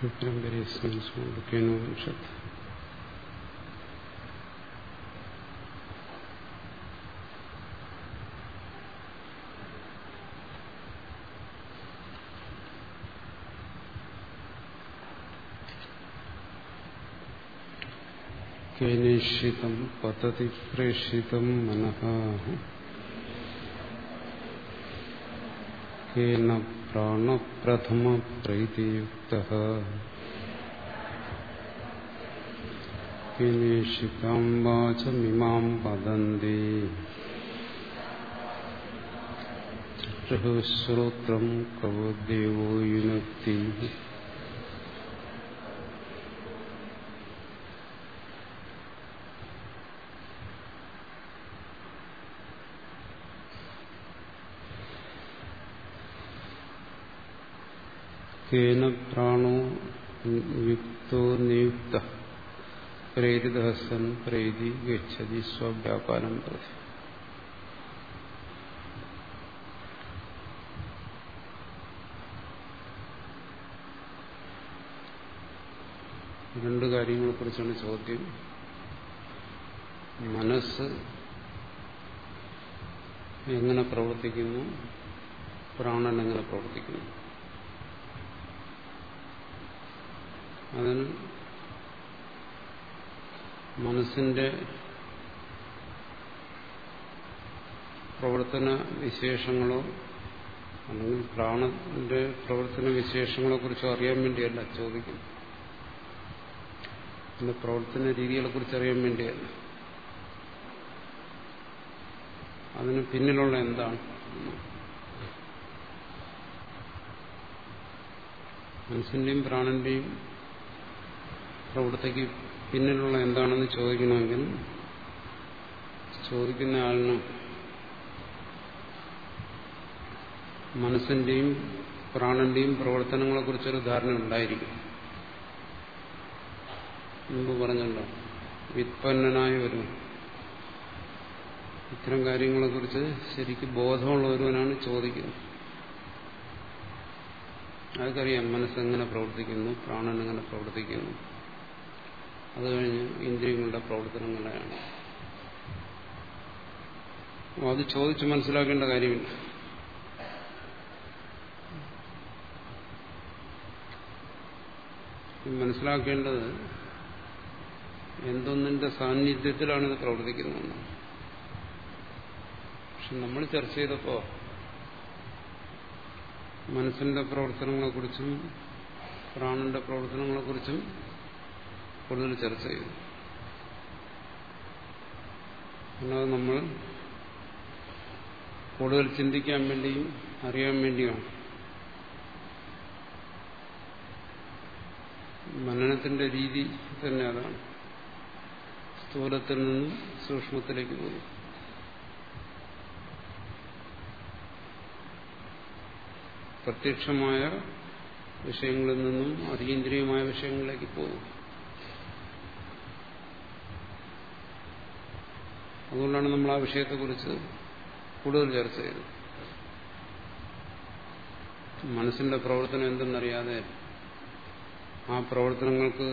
സ്മരിച്ചുകൊണ്ടിരിക്കുന്നു കേനേഷിതം പതതി പ്രേഷിതം മനഃ. പ്രാണപ്രഥമ പ്രീതിയുക്ത കേനേഷിതാം വാചമിമാം വദന്തി ശ്രോത്രം കവദേവോ യുനക്തി. കേന പ്രാണോ യുക്തോ നിയുക്ത. പ്രേരിത സൻ പ്രേരി ഗച്ഛതി സ്വവ്യാപാരം പ്രതി രണ്ട് കാര്യങ്ങളെ കുറിച്ചാണ് ചോദ്യം. മനസ്സ് എങ്ങനെ പ്രവർത്തിക്കുന്നു? പ്രാണൻ എങ്ങനെ പ്രവർത്തിക്കുന്നു? അതിന് മനസ്സിന്റെ പ്രവർത്തന വിശേഷങ്ങളോ അല്ലെങ്കിൽ പ്രാണന്റെ പ്രവർത്തന വിശേഷങ്ങളെ കുറിച്ചോ അറിയാൻ വേണ്ടിയല്ല ചോദിക്കുന്നു അതിന്റെ പ്രവർത്തന രീതികളെ കുറിച്ച് അറിയാൻ വേണ്ടിയല്ല. അതിന് പിന്നിലുള്ള എന്താണ്? മനസ്സിന്റെയും പ്രാണന്റെയും പ്രവൃത്തിക്ക് പിന്നിലുള്ള എന്താണെന്ന് ചോദിക്കണമെങ്കിൽ ചോദിക്കുന്ന ആളിന് മനസ്സിന്റെയും പ്രാണന്റെയും പ്രവർത്തനങ്ങളെ കുറിച്ചൊരു ധാരണ ഉണ്ടായിരിക്കും. മുമ്പ് പറഞ്ഞല്ലോ വിത്പന്നനായ ഒരു ഇത്തരം കാര്യങ്ങളെക്കുറിച്ച് ശരിക്കും ബോധമുള്ള ഒരുവനാണ് ചോദിക്കുന്നത്. അതൊക്കറിയാം മനസ്സെങ്ങനെ പ്രവർത്തിക്കുന്നു പ്രാണൻ എങ്ങനെ പ്രവർത്തിക്കുന്നു. അത് കഴിഞ്ഞ് ഇന്ദ്രിയങ്ങളുടെ പ്രവർത്തനങ്ങളെയാണ്. അത് ചോദിച്ച് മനസ്സിലാക്കേണ്ട കാര്യമില്ല. മനസ്സിലാക്കേണ്ടത് എന്തൊന്നിന്റെ സാന്നിധ്യത്തിലാണ് ഇത് പ്രവർത്തിക്കുന്നതെന്ന്. പക്ഷെ നമ്മൾ ചർച്ച ചെയ്തപ്പോ മനസ്സിന്റെ പ്രവർത്തനങ്ങളെക്കുറിച്ചും പ്രാണന്റെ പ്രവർത്തനങ്ങളെക്കുറിച്ചും കൂടുതൽ ചർച്ച ചെയ്തു. അല്ലാതെ നമ്മൾ കൂടുതൽ ചിന്തിക്കാൻ വേണ്ടിയും അറിയാൻ വേണ്ടിയുമാണ്. മനനത്തിന്റെ രീതി തന്നെ അതാണ്. സ്ഥൂലത്തിൽ നിന്നും സൂക്ഷ്മത്തിലേക്ക് പോകും പ്രത്യക്ഷമായ വിഷയങ്ങളിൽ നിന്നും അതീന്ദ്രിയമായ വിഷയങ്ങളിലേക്ക് പോകും അതുകൊണ്ടാണ് നമ്മൾ ആ വിഷയത്തെക്കുറിച്ച് കൂടുതൽ ചർച്ച ചെയ്തത്. മനസ്സിന്റെ പ്രവർത്തനം എന്തെന്നറിയാതെ ആ പ്രവർത്തനങ്ങൾക്ക്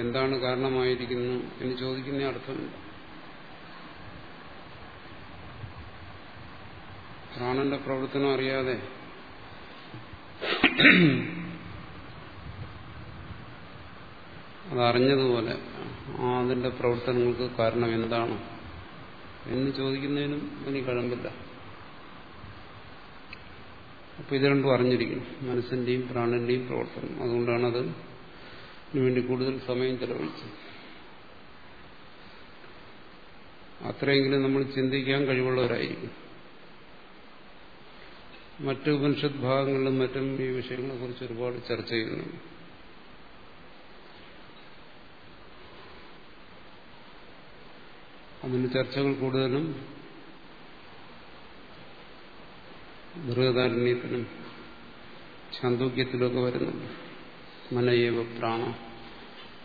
എന്താണ് കാരണമായിരിക്കുന്നു എന്ന് ചോദിക്കുന്ന അർത്ഥമില്ല. പ്രാണന്റെ പ്രവർത്തനം അറിയാതെ അതറിഞ്ഞതുപോലെ അതിന്റെ പ്രവർത്തനങ്ങൾക്ക് കാരണം എന്താണ്? എന്ന് ചോദിക്കുന്നതിനും ഇനി കഴമ്പില്ല അപ്പൊ ഇത് രണ്ടും അറിഞ്ഞിരിക്കണം. മനസ്സിന്റെയും പ്രാണന്റെയും പ്രവർത്തനം. അതുകൊണ്ടാണ് അത് വേണ്ടി കൂടുതൽ സമയം ചെലവഴിച്ചത്. അത്രയെങ്കിലും നമ്മൾ ചിന്തിക്കാൻ കഴിവുള്ളവരായിരിക്കും. മറ്റ് ഉപനിഷത് ഭാഗങ്ങളിലും മറ്റും ഈ വിഷയങ്ങളെക്കുറിച്ച് ഒരുപാട് ചർച്ച ചെയ്യുന്നുണ്ട്. അതിന് ചർച്ചകൾ കൂടുതലും ബൃഹദാരണ്യത്തിനും ചാന്തോക്യത്തിലൊക്കെ വരുന്നുണ്ട്. മനയേവ പ്രാണ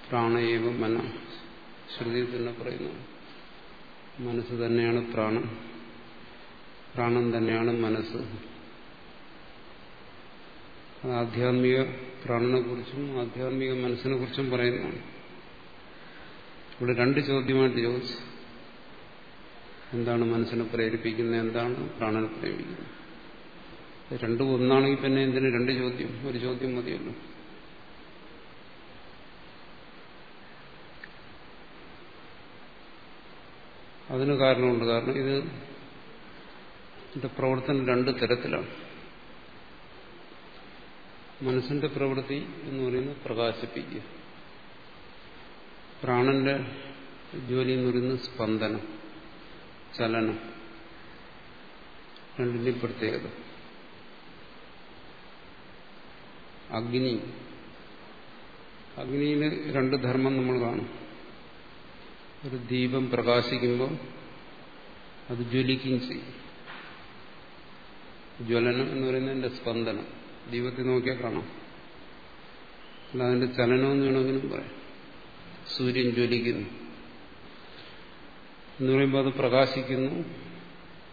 പ്രാണയേവ മന ശ്രുതിയിൽ തന്നെ പറയുന്നു. മനസ്സ് തന്നെയാണ് പ്രാണൻ പ്രാണൻ തന്നെയാണ് മനസ്സ്. ആധ്യാത്മിക പ്രാണനെ കുറിച്ചും ആധ്യാത്മിക മനസ്സിനെ കുറിച്ചും പറയുന്നതാണ് ഇവിടെ രണ്ട് ചോദ്യമായിട്ട് ചോദിച്ചു. എന്താണ് മനസ്സിനെ പ്രേരിപ്പിക്കുന്നത്? എന്താണ് പ്രാണനെ പ്രേരിപ്പിക്കുന്നത്? രണ്ടും ഒന്നാണെങ്കിൽ പിന്നെ എന്തിനു? രണ്ട് ചോദ്യം. ഒരു ചോദ്യം മതിയല്ലോ. അതിന് കാരണമുണ്ട്. കാരണം ഇത് ഇതിന്റെ പ്രവർത്തനം രണ്ട് തരത്തിലാണ്. മനസ്സിന്റെ പ്രവൃത്തി എന്ന് പറയുന്നത് പ്രകാശിപ്പിക്കുക. പ്രാണന്റെ ജോലി എന്ന് പറയുന്നത് സ്പന്ദനം. ചലനം. രണ്ടിന്റെയും പ്രത്യേകത. അഗ്നി. അഗ്നിയിൽ രണ്ട് ധർമ്മം നമ്മൾ കാണും. ഒരു ദീപം പ്രകാശിക്കുമ്പോൾ അത് ജ്വലിക്കുകയും ചെയ്യും. ജ്വലനം എന്ന് പറയുന്നതിന്റെ സ്പന്ദനം. ദീപത്തെ നോക്കിയാൽ കാണാം. അല്ല അതിന്റെ ചലനം എന്ന് വേണമെങ്കിലും പറയാം. സൂര്യൻ ജ്വലിക്കുന്നു. എന്ന് പറയുമ്പോൾ അത് പ്രകാശിക്കുന്നു.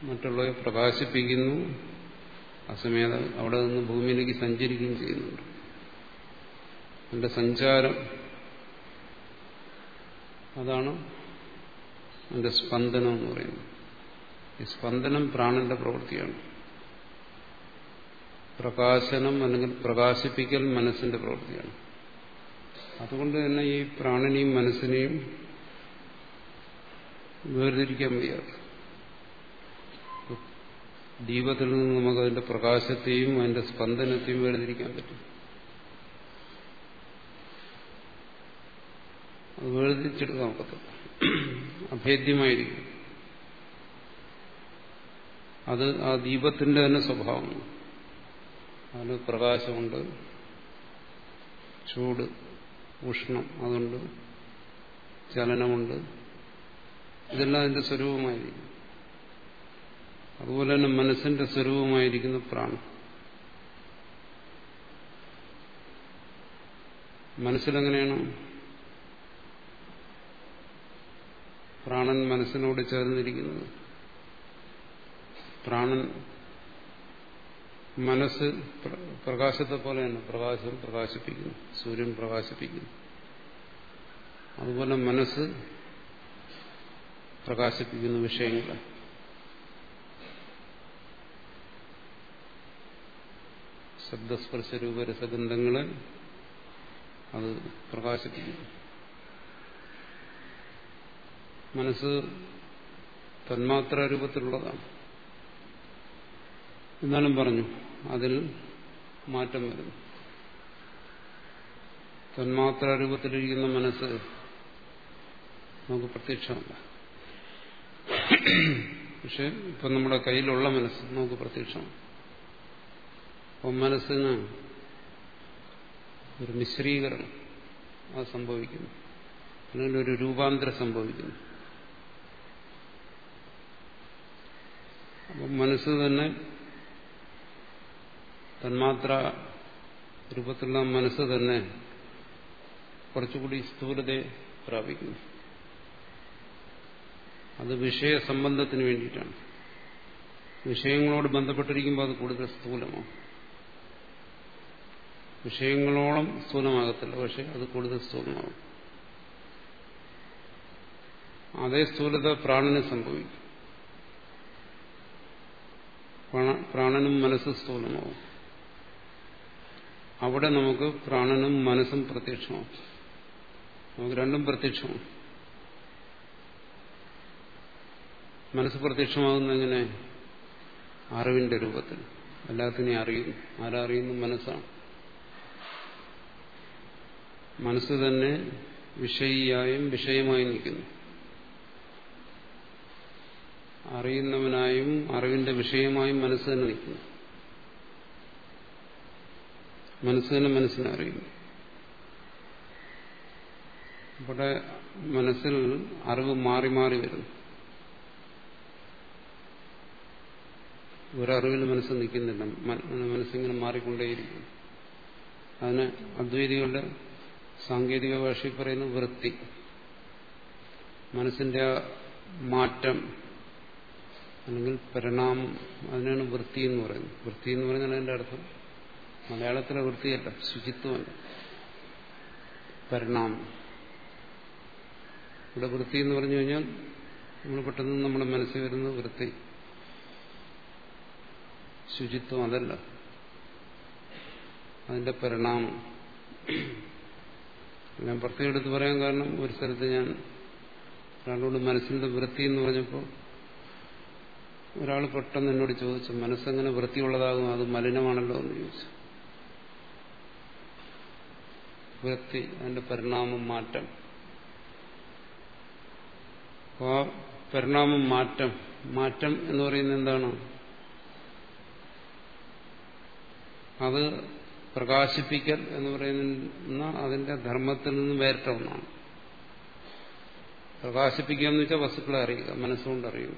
മറ്റുള്ളവരെ പ്രകാശിപ്പിക്കുന്നു. അസമേത അവിടെ നിന്ന് ഭൂമിയിലേക്ക് സഞ്ചരിക്കുകയും ചെയ്യുന്നുണ്ട്. അതിന്റെ സഞ്ചാരം അതാണ് അതിന്റെ സ്പന്ദനം എന്ന് പറയുന്നത്. ഈ സ്പന്ദനം പ്രാണന്റെ പ്രവൃത്തിയാണ്. പ്രകാശനം അല്ലെങ്കിൽ പ്രകാശിപ്പിക്കൽ മനസ്സിന്റെ പ്രവൃത്തിയാണ്. അതുകൊണ്ട് തന്നെ ഈ പ്രാണനെയും മനസ്സിനെയും വേർതിരിക്കാൻ വയ്യാതെ ദീപത്തിൽ നിന്ന് നമുക്ക് അതിന്റെ പ്രകാശത്തെയും അതിന്റെ സ്പന്ദനത്തെയും വേർതിരിക്കാൻ പറ്റും. അത് വേർതിരിച്ചെടുക്കാൻ ഒക്കത്തില്ല അഭേദ്യമായിരിക്കും. അത് ആ ദീപത്തിന്റെ തന്നെ സ്വഭാവമാണ്. അതിന് പ്രകാശമുണ്ട് ചൂട് ഉഷ്ണം അതുണ്ട് ചലനമുണ്ട് ഇതെല്ലാം അതിന്റെ സ്വരൂപമായിരിക്കും. അതുപോലെ തന്നെ മനസ്സിന്റെ സ്വരൂപമായിരിക്കുന്ന പ്രാണം. മനസ്സിലെങ്ങനെയാണ്? പ്രാണൻ മനസ്സിനോട് ചേർന്നിരിക്കുന്നത്. പ്രാണൻ മനസ്സ് പ്രകാശത്തെ പോലെ തന്നെ പ്രകാശം പ്രകാശിപ്പിക്കുന്നു. സൂര്യൻ പ്രകാശിപ്പിക്കുന്നു. അതുപോലെ മനസ്സ് പ്രകാശിപ്പിക്കുന്ന വിഷയങ്ങൾ ശബ്ദസ്പർശ രൂപരസഗന്ധങ്ങളെ അത് പ്രകാശിപ്പിക്കുന്നു. മനസ്സ് തന്മാത്ര രൂപത്തിലുള്ളതാണ്. എന്നാലും പറഞ്ഞു അതിൽ മാറ്റം വരുന്നു. തന്മാത്ര രൂപത്തിലിരിക്കുന്ന മനസ്സ് നമുക്ക് പ്രത്യക്ഷമല്ല. പക്ഷെ ഇപ്പൊ നമ്മുടെ കയ്യിലുള്ള മനസ്സ് നമുക്ക് പ്രത്യക്ഷമാണ് അപ്പം മനസ്സിന് ഒരു മിശ്രീകരണം അത് സംഭവിക്കുന്നു. അല്ലെങ്കിൽ ഒരു രൂപാന്തരം സംഭവിക്കുന്നു. അപ്പം മനസ്സ് തന്നെ തന്മാത്ര രൂപത്തിലുള്ള മനസ്സ് തന്നെ കുറച്ചുകൂടി സ്ഥൂലതയെ പ്രാപിക്കുന്നു. അത് വിഷയ സംബന്ധത്തിന് വേണ്ടിയിട്ടാണ്. വിഷയങ്ങളോട് ബന്ധപ്പെട്ടിരിക്കുമ്പോൾ അത് കൂടുതൽ സ്ഥൂലമാണ്. വിഷയങ്ങളോളം സ്ഥൂലമാകത്തില്ല പക്ഷെ അത് കൂടുതൽ സ്ഥൂലമാകും. അതേ സ്ഥൂലത പ്രാണന് സംഭവിക്കും. പ്രാണനും മനസ്സ് സ്ഥൂലമാവും അവിടെ നമുക്ക് പ്രാണനും മനസ്സും പ്രത്യക്ഷമാവും നമുക്ക് രണ്ടും പ്രത്യക്ഷമാണ്. മനസ്സ് പ്രത്യക്ഷമാകുന്ന എങ്ങനെ അറിവിന്റെ രൂപത്തിൽ. എല്ലാത്തിനെയും അറിയുന്നു. ആരറിയുന്നു? മനസ്സാണ്. മനസ്സ് തന്നെ വിഷയിയായും വിഷയമായി നിൽക്കുന്നു. അറിയുന്നവനായും അറിവിന്റെ വിഷയമായും മനസ്സ് തന്നെ നിൽക്കുന്നു. മനസ്സ് തന്നെ മനസ്സിനെ അറിയുന്നു. ഇവിടെ മനസ്സിൽ അറിവ് മാറി മാറി വരുന്നു. ഒരറിവിൽ മനസ്സ് നിൽക്കുന്നില്ല. മനസ്സിങ്ങനെ മാറിക്കൊണ്ടേയിരിക്കും. അതിന് അദ്വൈതികളുടെ സാങ്കേതിക ഭാഷയിൽ പറയുന്ന വൃത്തി. മനസ്സിന്റെ ആ മാറ്റം അല്ലെങ്കിൽ പരിണാമം അതിനാണ് വൃത്തി എന്ന് പറയുന്നത്. വൃത്തി എന്ന് പറഞ്ഞാൽ അതിന്റെ അർത്ഥം. മലയാളത്തിലെ വൃത്തിയല്ല ശുചിത്വമല്ല. പരിണാമം. ഇവിടെ വൃത്തി എന്ന് പറഞ്ഞു കഴിഞ്ഞാൽ നമ്മൾ പെട്ടെന്ന് നമ്മുടെ മനസ്സിൽ വരുന്ന വൃത്തി. ശുചിത്വം അതല്ല അതിന്റെ പരിണാമം. ഞാൻ പ്രത്യേകം എടുത്ത് പറയാൻ കാരണം ഒരു സ്ഥലത്ത് ഞാൻ ഒരാളോട് മനസ്സിന്റെ വൃത്തി എന്ന് പറഞ്ഞപ്പോൾ ഒരാൾ പെട്ടെന്ന് എന്നോട് ചോദിച്ചു മനസ്സെങ്ങനെ വൃത്തിയുള്ളതാകും? അത് മലിനമാണല്ലോ? എന്ന് ചോദിച്ചു. വൃത്തി അതിന്റെ പരിണാമം മാറ്റം. ആ പരിണാമം മാറ്റം. മാറ്റം എന്ന് പറയുന്നത് എന്താണ്? അത് പ്രകാശിപ്പിക്കൽ എന്ന് പറയുന്ന അതിന്റെ ധർമ്മത്തിൽ നിന്ന് വേറിട്ട ഒന്നാണ് പ്രകാശിപ്പിക്കുക എന്ന് വെച്ചാൽ വസ്തുക്കളെ അറിയുക മനസ്സുകൊണ്ട് അറിയുക.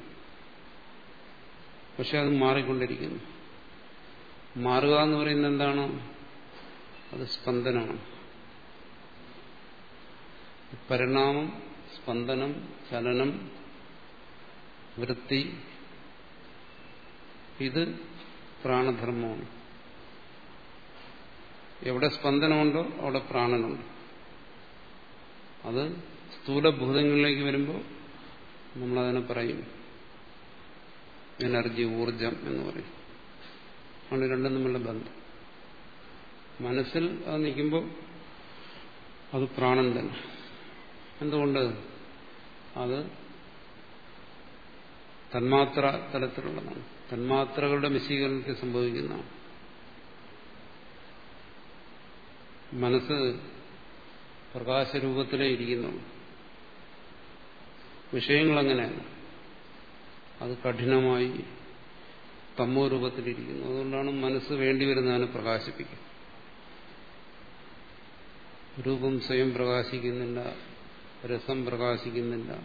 പക്ഷെ അത് മാറിക്കൊണ്ടിരിക്കുന്നു. മാറുക എന്ന് പറയുന്നത് എന്താണ്? അത് സ്പന്ദനമാണ്. പരിണാമം സ്പന്ദനം ചലനം വൃത്തി ഇത് പ്രാണധർമ്മമാണ്. എവിടെ സ്പന്ദനമുണ്ടോ അവിടെ പ്രാണനുണ്ട്. അത് സ്ഥൂലഭൂതങ്ങളിലേക്ക് വരുമ്പോൾ നമ്മളതിനെ പറയും. എനർജി ഊർജം എന്ന് പറയും. ആണ് രണ്ടും തമ്മിലുള്ള ബന്ധം. മനസ്സിൽ അത് നിൽക്കുമ്പോൾ അത് പ്രാണൻ തന്നെ. എന്തുകൊണ്ട്? അത് തന്മാത്ര തലത്തിലുള്ളതാണ്. തന്മാത്രകളുടെ വിശീകരണത്തിൽ സംഭവിക്കുന്നതാണ്. മനസ്സ് പ്രകാശരൂപത്തിലേ ഇരിക്കുന്നുള്ളൂ വിഷയങ്ങൾ അങ്ങനെയല്ല അത് കഠിനമായി തമ്മോ രൂപത്തിലിരിക്കുന്നു അതുകൊണ്ടാണ് മനസ്സ് വേണ്ടിവരുന്നതിനെ പ്രകാശിപ്പിക്കുന്നത്. രൂപം സ്വയം പ്രകാശിക്കുന്നില്ല രസം പ്രകാശിക്കുന്നില്ല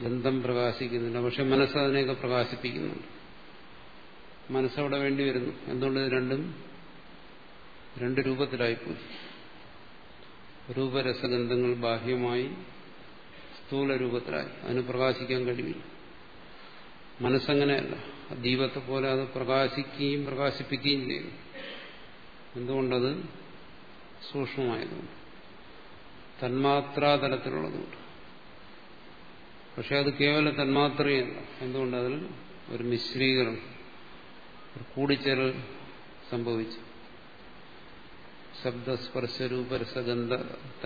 ഗന്ധം പ്രകാശിക്കുന്നില്ല. പക്ഷെ മനസ്സ് അതിനെയൊക്കെ പ്രകാശിപ്പിക്കുന്നുണ്ട്. മനസ്സവിടെ വേണ്ടി വരുന്നു. എന്തുകൊണ്ട് രണ്ടും രണ്ട് രൂപത്തിലായിപ്പോയി. രൂപരസഗന്ധങ്ങൾ ബാഹ്യമായി സ്ഥൂല രൂപത്തിലായി അതിന് പ്രകാശിക്കാൻ കഴിയില്ല. മനസ്സങ്ങനെയല്ല ദീപത്തെ പോലെ അത് പ്രകാശിക്കുകയും പ്രകാശിപ്പിക്കുകയും ചെയ്യുന്നു എന്തുകൊണ്ടത്? സൂക്ഷ്മമായതുകൊണ്ട്. തന്മാത്രാതലത്തിലുള്ളതുകൊണ്ട്. പക്ഷെ അത് കേവല തന്മാത്രയല്ല. എന്തുകൊണ്ട് അതിൽ ഒരു മിശ്രീകരണം ഒരു കൂടിച്ചേരൽ സംഭവിച്ചു. ശബ്ദസ്പർശരൂപരസഗന്ധ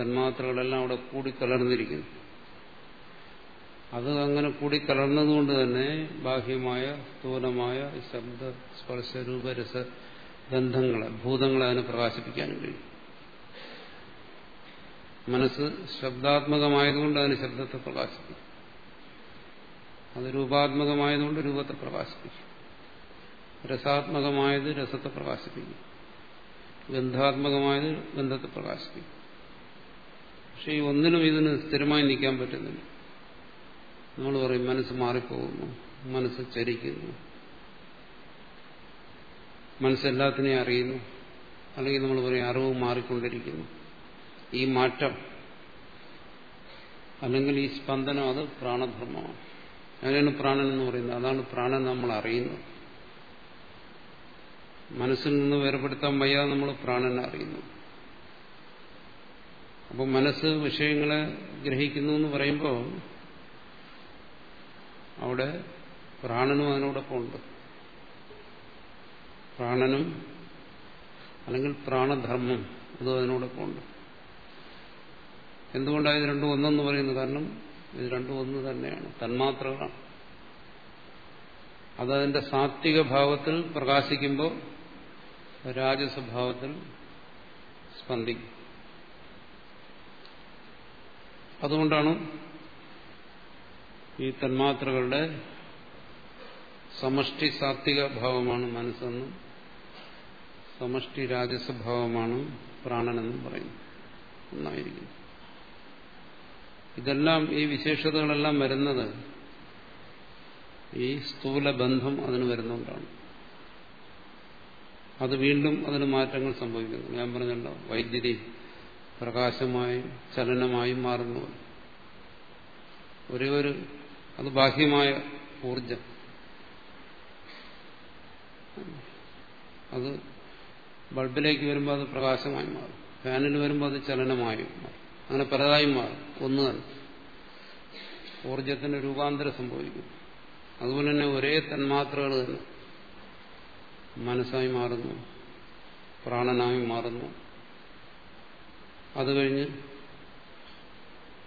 തന്മാത്രകളെല്ലാം അവിടെ കൂടിക്കലർന്നിരിക്കുന്നു. അത് അങ്ങനെ കൂടിക്കലർന്നതുകൊണ്ട് തന്നെ ബാഹ്യമായ സ്ഥൂലമായ ശബ്ദ സ്പർശരൂപരസ ഗന്ധങ്ങളെ ഭൂതങ്ങളെ അതിനെ പ്രകാശിപ്പിക്കാനും കഴിയും. മനസ്സ് ശബ്ദാത്മകമായതുകൊണ്ട് അതിന് ശബ്ദത്തെ പ്രകാശിപ്പിക്കും. അത് രൂപാത്മകമായതുകൊണ്ട് രൂപത്തെ പ്രകാശിപ്പിക്കും. രസാത്മകമായത് രസത്തെ പ്രകാശിപ്പിക്കും. ഗന്ധാത്മകമായത് ഗന്ധത്തെ പ്രകാശിപ്പിക്കും. പക്ഷെ ഈ ഒന്നിനും ഇതിന് സ്ഥിരമായി നിൽക്കാൻ പറ്റുന്നില്ല. നമ്മൾ പറയും മനസ്സ് മാറിപ്പോകുന്നു മനസ്സ് ചരിക്കുന്നു മനസ്സെല്ലാത്തിനെയും അറിയുന്നു. അല്ലെങ്കിൽ നമ്മൾ പറയും അറിവ് മാറിക്കൊണ്ടിരിക്കുന്നു. ഈ മാറ്റം അല്ലെങ്കിൽ ഈ സ്പന്ദനം അത് പ്രാണധർമ്മമാണ്. അങ്ങനെയാണ് പ്രാണൻ എന്ന് പറയുന്നത്. അതാണ് പ്രാണൻ നമ്മൾ അറിയുന്നത് മനസ്സിൽ നിന്ന് വേർപെടുത്താൻ വയ്യാതെ നമ്മൾ പ്രാണനെ അറിയുന്നു. അപ്പോൾ മനസ്സ് വിഷയങ്ങളെ ഗ്രഹിക്കുന്നു എന്ന് പറയുമ്പോൾ അവിടെ പ്രാണനും അതിനോടൊപ്പം ഉണ്ട്. പ്രാണനും അല്ലെങ്കിൽ പ്രാണധർമ്മം അതും അതിനോടൊപ്പം ഉണ്ട്. എന്തുകൊണ്ടാണ് ഇത് രണ്ടും ഒന്നെന്ന് പറയുന്നത്? കാരണം ഇത് രണ്ടും ഒന്ന് തന്നെയാണ്. തന്മാത്രകളാണ്. അതതിന്റെ സാത്വിക ഭാവത്തിൽ പ്രകാശിക്കുമ്പോൾ രാജസ്വഭാവത്തിൽ സ്പന്ദിക്കും. അതുകൊണ്ടാണ് ഈ തന്മാത്രകളുടെ സമഷ്ടി സാത്വിക ഭാവമാണ് മനസ്സെന്നും സമഷ്ടി രാജസ്വഭാവമാണ് പ്രാണനെന്നും പറയുന്നു ഒന്നായിരിക്കും. ഇതെല്ലാം ഈ വിശേഷതകളെല്ലാം വരുന്നത് ഈ സ്ഥൂല ബന്ധം അതിന് വരുന്നുകൊണ്ടാണ് അത് വീണ്ടും അതിന് മാറ്റങ്ങൾ സംഭവിക്കുന്നു. ഞാൻ പറഞ്ഞല്ലോ വൈദ്യുതി പ്രകാശമായും ചലനമായും മാറുന്നു. ഒരേ ഒരു അത് ബാഹ്യമായ ഊർജം അത് ബൾബിലേക്ക് വരുമ്പോൾ അത് പ്രകാശമായി മാറും. ഫാനിൽ വരുമ്പോൾ അത് ചലനമായും മാറും. അങ്ങനെ പലതായും മാറും. ഒന്ന് തന്നെ ഊർജത്തിന് രൂപാന്തരം സംഭവിക്കും അതുപോലെ തന്നെ ഒരേ തന്മാത്രകൾ തന്നെ. മനസ്സായി മാറുന്നു പ്രാണനായി മാറുന്നു. അത് കഴിഞ്ഞ്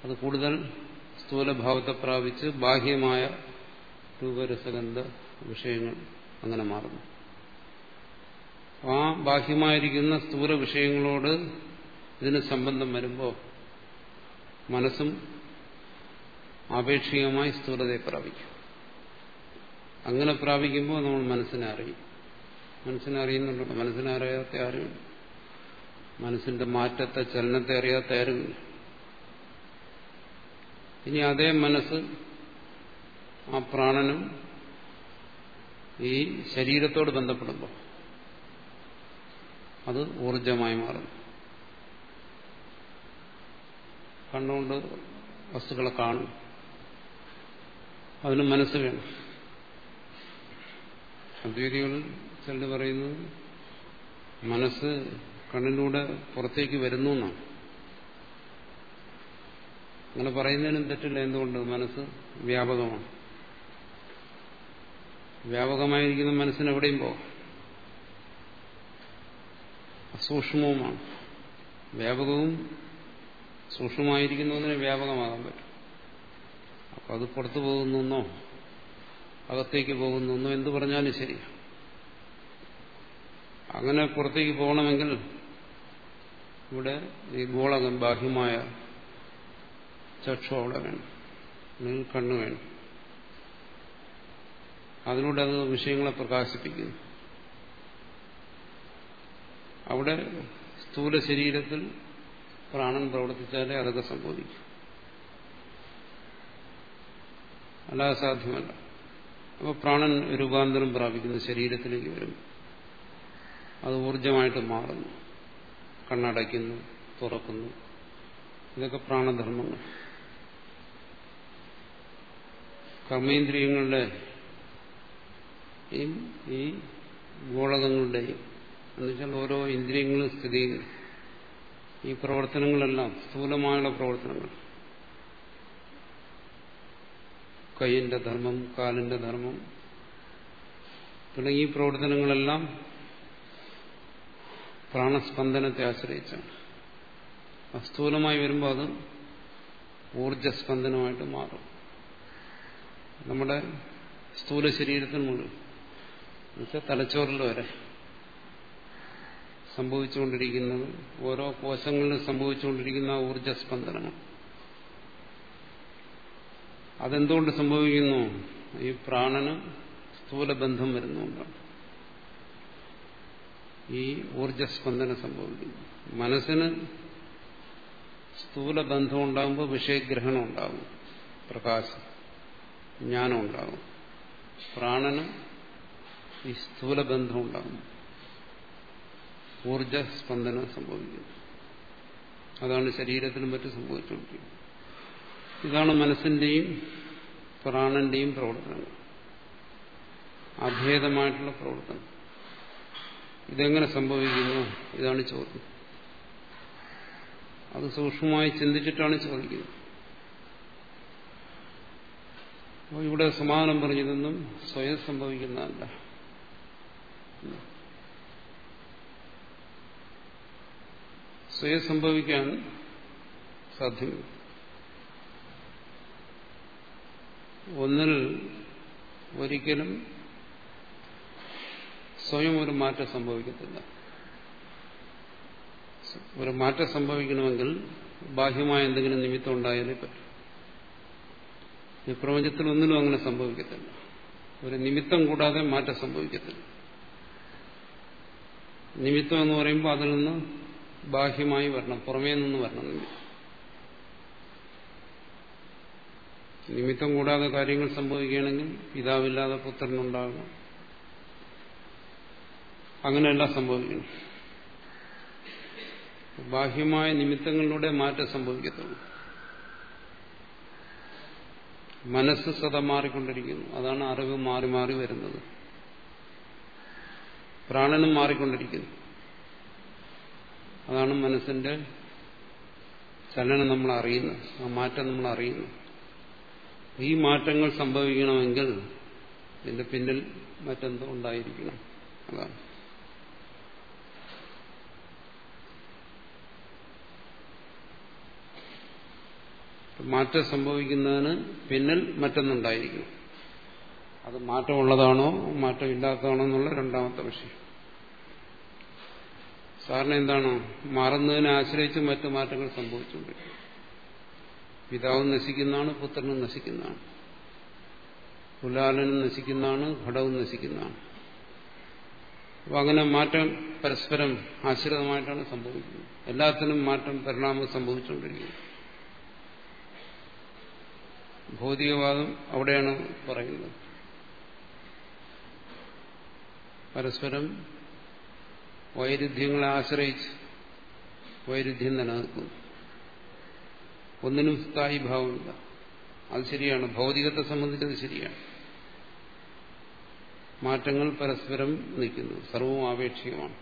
അത് കൂടുതൽ സ്ഥൂലഭാവത്തെ പ്രാപിച്ച് ബാഹ്യമായ രൂപരസഗന്ധ വിഷയങ്ങൾ അങ്ങനെ മാറുന്നു. ആ ബാഹ്യമായിരിക്കുന്ന സ്ഥൂല വിഷയങ്ങളോട് ഇതിന് സംബന്ധം വരുമ്പോൾ മനസ്സും ആപേക്ഷികമായി സ്ഥൂലതയെ പ്രാപിക്കും. അങ്ങനെ പ്രാപിക്കുമ്പോൾ നമ്മൾ മനസ്സിനെ അറിയും. മനസ്സിനെ അറിയുന്നുണ്ടോ മനസ്സിനെ അറിയാത്ത ആരുമില്ല മനസ്സിന്റെ മാറ്റത്തെ ചലനത്തെ അറിയാത്ത ആരുമില്ല ഇനി അതേ മനസ്സ് ആ പ്രാണനും ഈ ശരീരത്തോട് ബന്ധപ്പെടുമ്പോൾ അത് ഊർജമായി മാറുന്നു. കണ്ണുകൊണ്ട് വസ്തുക്കളെ കാണും അതിന് മനസ്സ് വേണം. അദ്വൈതികൾ ചിലർ പറയുന്നു മനസ്സ് കണ്ണിലൂടെ പുറത്തേക്ക് വരുന്നു എന്നാണ്. അങ്ങനെ പറയുന്നതിനും തെറ്റില്ല. എന്തുകൊണ്ട്? മനസ്സ് വ്യാപകമാണ്. വ്യാപകമായിരിക്കുന്ന മനസ്സിന് എവിടെയും പോകാം. അസൂക്ഷ്മവുമാണ് വ്യാപകവും സൂക്ഷ്മമായിരിക്കുന്നതിന് വ്യാപകമാകാൻ പറ്റും. അപ്പൊ അത് പുറത്തു പോകുന്നോ? അകത്തേക്ക് പോകുന്നോ? എന്ത് പറഞ്ഞാലും ശരി അങ്ങനെ പുറത്തേക്ക് പോകണമെങ്കിൽ ഇവിടെ ഈ ഗോളകം ബാഹ്യമായ ചക്ഷു അവിടെ വേണം. അല്ലെങ്കിൽ കണ്ണ് വേണം. അതിലൂടെ അത് വിഷയങ്ങളെ പ്രകാശിപ്പിക്കുന്നു അവിടെ സ്ഥൂല ശരീരത്തിൽ പ്രാണൻ പ്രവർത്തിച്ചാലേ അതൊക്കെ സംഭവിക്കും. അല്ലാതെ സാധ്യമല്ല. അപ്പോൾ പ്രാണൻ രൂപാന്തരം പ്രാപിക്കുന്നു ശരീരത്തിലേക്ക് വരും അത് ഊർജമായിട്ട് മാറുന്നു. കണ്ണടയ്ക്കുന്നു തുറക്കുന്നു. ഇതൊക്കെ പ്രാണധർമ്മങ്ങൾ. കർമ്മേന്ദ്രിയങ്ങളുടെ ഈ ഗോളകങ്ങളുടെയും എന്നുവെച്ചാൽ ഓരോ ഇന്ദ്രിയങ്ങളും സ്ഥിതി ഈ പ്രവർത്തനങ്ങളെല്ലാം സ്ഥൂലമായുള്ള പ്രവർത്തനങ്ങൾ. കൈയിന്റെ ധർമ്മം കാലിന്റെ ധർമ്മം തുടങ്ങി പ്രവർത്തനങ്ങളെല്ലാം പ്രാണസ്പന്ദനത്തെ ആശ്രയിച്ചാണ്. അസ്ഥൂലമായി വരുമ്പോൾ അത് ഊർജസ്പന്ദനമായിട്ട് മാറും. നമ്മുടെ സ്ഥൂല ശരീരത്തിന് മുഴുവൻ എന്നുവെച്ചാൽ തലച്ചോറിൽ വരെ സംഭവിച്ചുകൊണ്ടിരിക്കുന്നത് ഓരോ കോശങ്ങളിലും സംഭവിച്ചുകൊണ്ടിരിക്കുന്ന ഊർജസ്പന്ദനമാണ് അതെന്തുകൊണ്ട് സംഭവിക്കുന്നു? ഈ പ്രാണന് സ്ഥൂലബന്ധം വരുന്നുകൊണ്ടാണ് ഈ ഊർജസ്പന്ദനം സംഭവിക്കുന്നു. മനസ്സിന് സ്ഥൂലബന്ധം ഉണ്ടാകുമ്പോൾ വിഷയഗ്രഹണം ഉണ്ടാകും. പ്രകാശം ജ്ഞാനം ഉണ്ടാകും. പ്രാണന് ഈ സ്ഥൂലബന്ധം ഉണ്ടാകും. ഊർജസ്പന്ദനം സംഭവിക്കുന്നു. അതാണ് ശരീരത്തിനും മറ്റും സംഭവിച്ചുകൊണ്ടിരിക്കുന്നത്. ഇതാണ് മനസ്സിന്റെയും പ്രാണന്റെയും പ്രവർത്തനങ്ങൾ. അഭേദമായിട്ടുള്ള പ്രവർത്തനം ഇതെങ്ങനെ സംഭവിക്കുന്നു? ഇതാണ് ചോദ്യം. അത് സൂക്ഷ്മമായി ചിന്തിച്ചിട്ടാണ് ചോദിക്കുന്നത്. അപ്പോൾ ഇവിടെ സമാധാനം പറഞ്ഞതൊന്നും സ്വയം സംഭവിക്കുന്നതല്ല. സ്വയം സംഭവിക്കാൻ സാധ്യമല്ല. ഒന്നിൽ ഒരിക്കലും സ്വയം ഒരു മാറ്റം സംഭവിക്കത്തില്ല. ഒരു മാറ്റം സംഭവിക്കണമെങ്കിൽ ബാഹ്യമായ എന്തെങ്കിലും നിമിത്തം ഉണ്ടായാലേ പറ്റും. ഈ പ്രപഞ്ചത്തിൽ ഒന്നിലും അങ്ങനെ സംഭവിക്കത്തില്ല. ഒരു നിമിത്തം കൂടാതെ മാറ്റം സംഭവിക്കത്തില്ല. നിമിത്തം എന്ന് പറയുമ്പോൾ അതിൽ നിന്ന് ബാഹ്യമായി വരണം പുറമേ നിന്ന് വരണം നിമിത്തം. നിമിത്തം കൂടാതെ കാര്യങ്ങൾ സംഭവിക്കുകയാണെങ്കിൽ പിതാവില്ലാതെ പുത്രനുണ്ടാകണം അങ്ങനെയെല്ലാം സംഭവിക്കുന്നു ബാഹ്യമായ നിമിത്തങ്ങളിലൂടെ മാറ്റം സംഭവിക്കത്തുള്ളൂ. മനസ്സ് സദാ മാറിക്കൊണ്ടിരിക്കുന്നു. അതാണ് അറിവ് മാറി മാറി വരുന്നത്. പ്രാണനും മാറിക്കൊണ്ടിരിക്കുന്നു. അതാണ് മനസ്സിന്റെ ചലനം നമ്മൾ അറിയുന്നത്. ആ മാറ്റം നമ്മൾ അറിയുന്നു. ഈ മാറ്റങ്ങൾ സംഭവിക്കണമെങ്കിൽ ഇതിന്റെ പിന്നിൽ മറ്റെന്തോ ഉണ്ടായിരിക്കണം. അതാണ്. മാറ്റം സംഭവിക്കുന്നതിന് പിന്നിൽ മറ്റൊന്നുണ്ടായിരിക്കും. അത് മാറ്റമുള്ളതാണോ മാറ്റം ഇല്ലാത്തതാണോ എന്നുള്ള രണ്ടാമത്തെ വിഷയം. സാറിന് എന്താണ്? മാറുന്നതിനെ ആശ്രയിച്ച് മറ്റു മാറ്റങ്ങൾ സംഭവിച്ചുകൊണ്ടിരിക്കും പിതാവും നശിക്കുന്നതാണ് പുത്രനും നശിക്കുന്നതാണ്. കുലാലനും നശിക്കുന്നതാണ് ഘടവും നശിക്കുന്നതാണ്. അപ്പൊ അങ്ങനെ മാറ്റം പരസ്പരം ആശ്രിതമായിട്ടാണ് സംഭവിക്കുന്നത്. എല്ലാത്തിനും മാറ്റം പരിണാമം സംഭവിച്ചുകൊണ്ടിരിക്കുന്നത് ഭൗതികവാദം അവിടെയാണ് പറയുന്നത്. പരസ്പരം വൈരുദ്ധ്യങ്ങളെ ആശ്രയിച്ച് വൈരുദ്ധ്യം നിലനിൽക്കുന്നു. ഒന്നിനും സ്ഥായി ഭാവമില്ല. അത് ശരിയാണ്. ഭൗതികത്തെ സംബന്ധിച്ചത് ശരിയാണ്. മാറ്റങ്ങൾ പരസ്പരം നിൽക്കുന്നു. സർവവും ആപേക്ഷികമാണ്.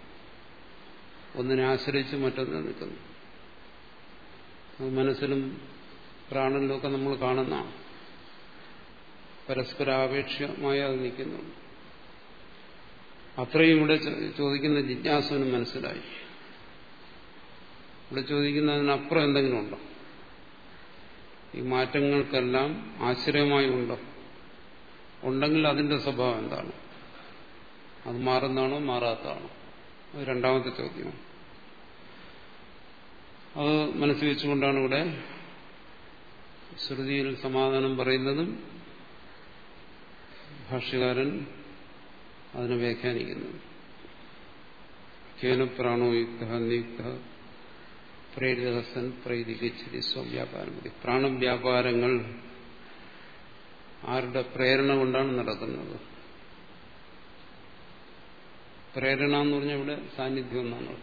ഒന്നിനെ ആശ്രയിച്ച് മറ്റൊന്നിനെ നിൽക്കുന്നു. മനസ്സിലും പ്രാണനിലൊക്കെ നമ്മൾ കാണുന്ന പരസ്പരാപേക്ഷമായി അത് നിൽക്കുന്നു. അത്രയും ഇവിടെ ചോദിക്കുന്ന ജിജ്ഞാസുവിന് മനസ്സിലായി. ഇവിടെ ചോദിക്കുന്നതിനപ്പുറം എന്തെങ്കിലും ഉണ്ടോ? ഈ മാറ്റങ്ങൾക്കെല്ലാം ആശ്രയമായി ഉണ്ടോ? ഉണ്ടെങ്കിൽ അതിന്റെ സ്വഭാവം എന്താണ്? അത് മാറുന്നതാണോ മാറാത്തതാണോ? അത് രണ്ടാമത്തെ ചോദ്യമാണ്. അത് മനസ്സിൽ വെച്ചുകൊണ്ടാണ് ഇവിടെ ശ്രുതിയിൽ സമാധാനം പറയുന്നതും ഭാഷ്യകാരൻ അതിനെ വ്യാഖ്യാനിക്കുന്നു. കേന പ്രാണോയുക്ത നിയുക്ത പ്രേരിതഹസൻ പ്രൈതികച്ചതി സ്വവ്യാപാരം പ്രാണവ്യാപാരങ്ങൾ ആരുടെ പ്രേരണ കൊണ്ടാണ് നടക്കുന്നത് പ്രേരണ എന്ന് പറഞ്ഞാൽ ഇവിടെ സാന്നിധ്യം എന്നാണ്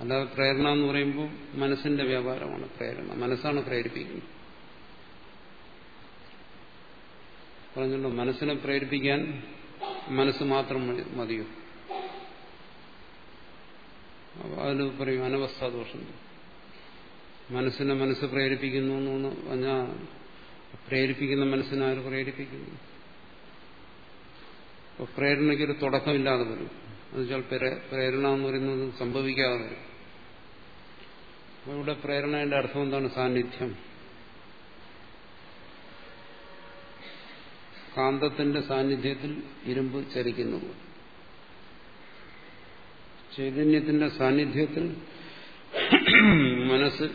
അല്ലാതെ പ്രേരണ എന്ന് പറയുമ്പോൾ മനസ്സിന്റെ വ്യാപാരമാണ് പ്രേരണ. മനസ്സാണ് പ്രേരിപ്പിക്കുന്നത്. പറഞ്ഞല്ലോ മനസ്സിനെ പ്രേരിപ്പിക്കാൻ മനസ്സ് മാത്രം മതിയോ? അതിൽ പറയും അനവസ്ഥാദോഷം മനസ്സിനെ മനസ്സ് പ്രേരിപ്പിക്കുന്നു എന്ന് പറഞ്ഞാൽ പ്രേരിപ്പിക്കുന്ന മനസ്സിനെ ആര് പ്രേരിപ്പിക്കുന്നു? പ്രേരണയ്ക്കൊരു തുടക്കമില്ലാതെ വരും. എന്നുവെച്ചാൽ പ്രേരണ എന്ന് പറയുന്നത് സംഭവിക്കാതെ വരും അപ്പൊ ഇവിടെ പ്രേരണയുടെ അർത്ഥം എന്താണ്? സാന്നിധ്യം. കാന്തത്തിന്റെ സാന്നിധ്യത്തിൽ ഇരുമ്പ് ചലിക്കുന്നു ചൈതന്യത്തിന്റെ സാന്നിധ്യത്തിൽ മനസ്സ്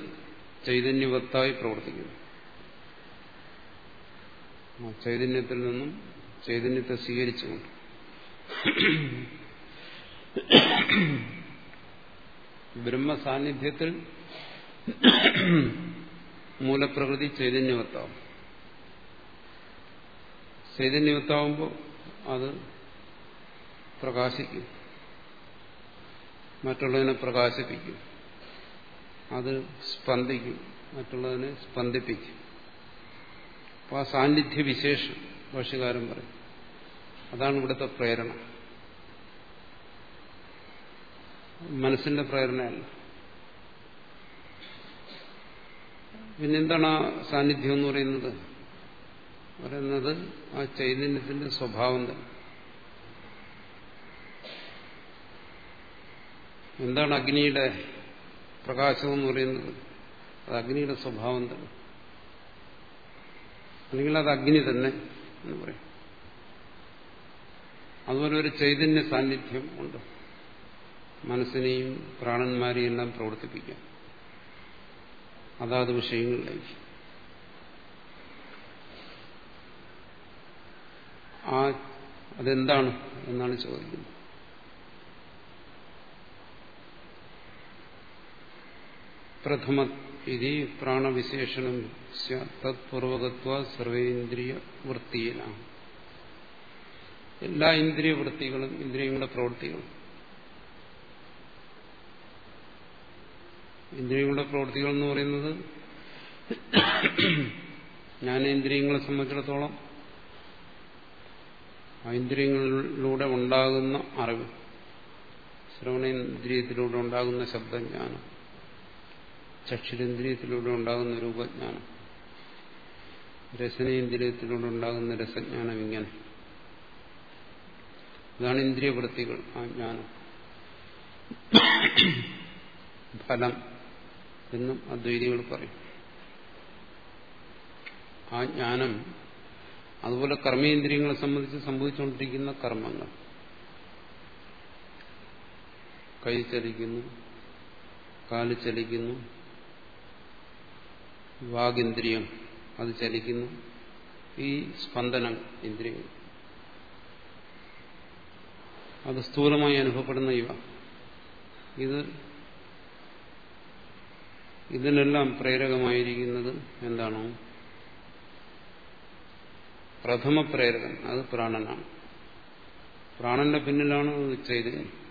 ചൈതന്യവത്തായി പ്രവർത്തിക്കുന്നു. ചൈതന്യത്തിൽ നിന്നും ചൈതന്യത്തെ സ്വീകരിച്ചുകൊണ്ട് ബ്രഹ്മസാന്നിധ്യത്തിൽ മൂലപ്രകൃതി ചൈതന്യവത്താവും. ചൈതന്യവത്താവുമ്പോൾ അത് പ്രകാശിക്കും. മറ്റുള്ളതിനെ പ്രകാശിപ്പിക്കും. അത് സ്പന്ദിക്കും. മറ്റുള്ളതിനെ സ്പന്ദിപ്പിക്കും. അപ്പോൾ ആ സാന്നിധ്യ വിശേഷം ഭാഷകാരൻ പറയും. അതാണ് ഇവിടുത്തെ പ്രേരണ. മനസ്സിന്റെ പ്രേരണയല്ല. പിന്നെന്താണ് ആ സാന്നിധ്യം എന്ന് പറയുന്നത്? പറയുന്നത് ആ ചൈതന്യത്തിന്റെ സ്വഭാവം തന്നെ. എന്താണ് അഗ്നിയുടെ പ്രകാശം എന്ന് പറയുന്നത്? അത് അഗ്നിയുടെ സ്വഭാവം തന്നെ. അല്ലെങ്കിൽ അത് അഗ്നി തന്നെ എന്ന് പറയും. അതുപോലെ ഒരു ചൈതന്യ സാന്നിധ്യം ഉണ്ട്. മനസ്സിനെയും പ്രാണന്മാരെയും എല്ലാം പ്രവർത്തിപ്പിക്കാം. അതാത് വിഷയങ്ങളിലേക്ക് ആ അതെന്താണ് എന്നാണ് ചോദിക്കുന്നത്. പ്രഥമ ഇതി പ്രാണവിശേഷണം തത്പൂർവകത്വ സർവേന്ദ്രിയ വൃത്തിയിലാണ് എല്ലാ ഇന്ദ്രിയ വൃത്തികളും ഇന്ദ്രിയങ്ങളുടെ പ്രവൃത്തികളും ഇന്ദ്രിയങ്ങളുടെ പ്രവൃത്തികൾ എന്ന് പറയുന്നത് ജ്ഞാനേന്ദ്രിയങ്ങളെ സംബന്ധിച്ചിടത്തോളം ആ ഇന്ദ്രിയങ്ങളിലൂടെ ഉണ്ടാകുന്ന അറിവ് ശ്രവണേന്ദ്രിയത്തിലൂടെ ഉണ്ടാകുന്ന ശബ്ദജ്ഞാനം ചക്ഷുരേന്ദ്രിയത്തിലൂടെ ഉണ്ടാകുന്ന രൂപജ്ഞാനം രസനേന്ദ്രിയത്തിലൂടെ ഉണ്ടാകുന്ന രസജ്ഞാനം ഇങ്ങനെ. ഇതാണ് ഇന്ദ്രിയവൃത്തികൾ ആ ജ്ഞാനം. ഫലം. എന്നും അദ്വൈതികൾ പറയും. ആ ജ്ഞാനം അതുപോലെ കർമ്മേന്ദ്രിയങ്ങളെ സംബന്ധിച്ച് സംഭവിച്ചുകൊണ്ടിരിക്കുന്ന കർമ്മങ്ങൾ. കൈ ചലിക്കുന്നു കാൽ ചലിക്കുന്നു വാഗിന്ദ്രിയം അത് ചലിക്കുന്നു ഈ സ്പന്ദനം ഇന്ദ്രിയം അത് സ്ഥൂലമായി അനുഭവപ്പെടുന്ന ഇവ. ഇത് ഇതിനെല്ലാം പ്രേരകമായിരിക്കുന്നത് എന്താണോ? പ്രഥമ പ്രേരകൻ അത് പ്രാണനാണ്. പ്രാണന്റെ പിന്നിലാണ് ചൈതന്യം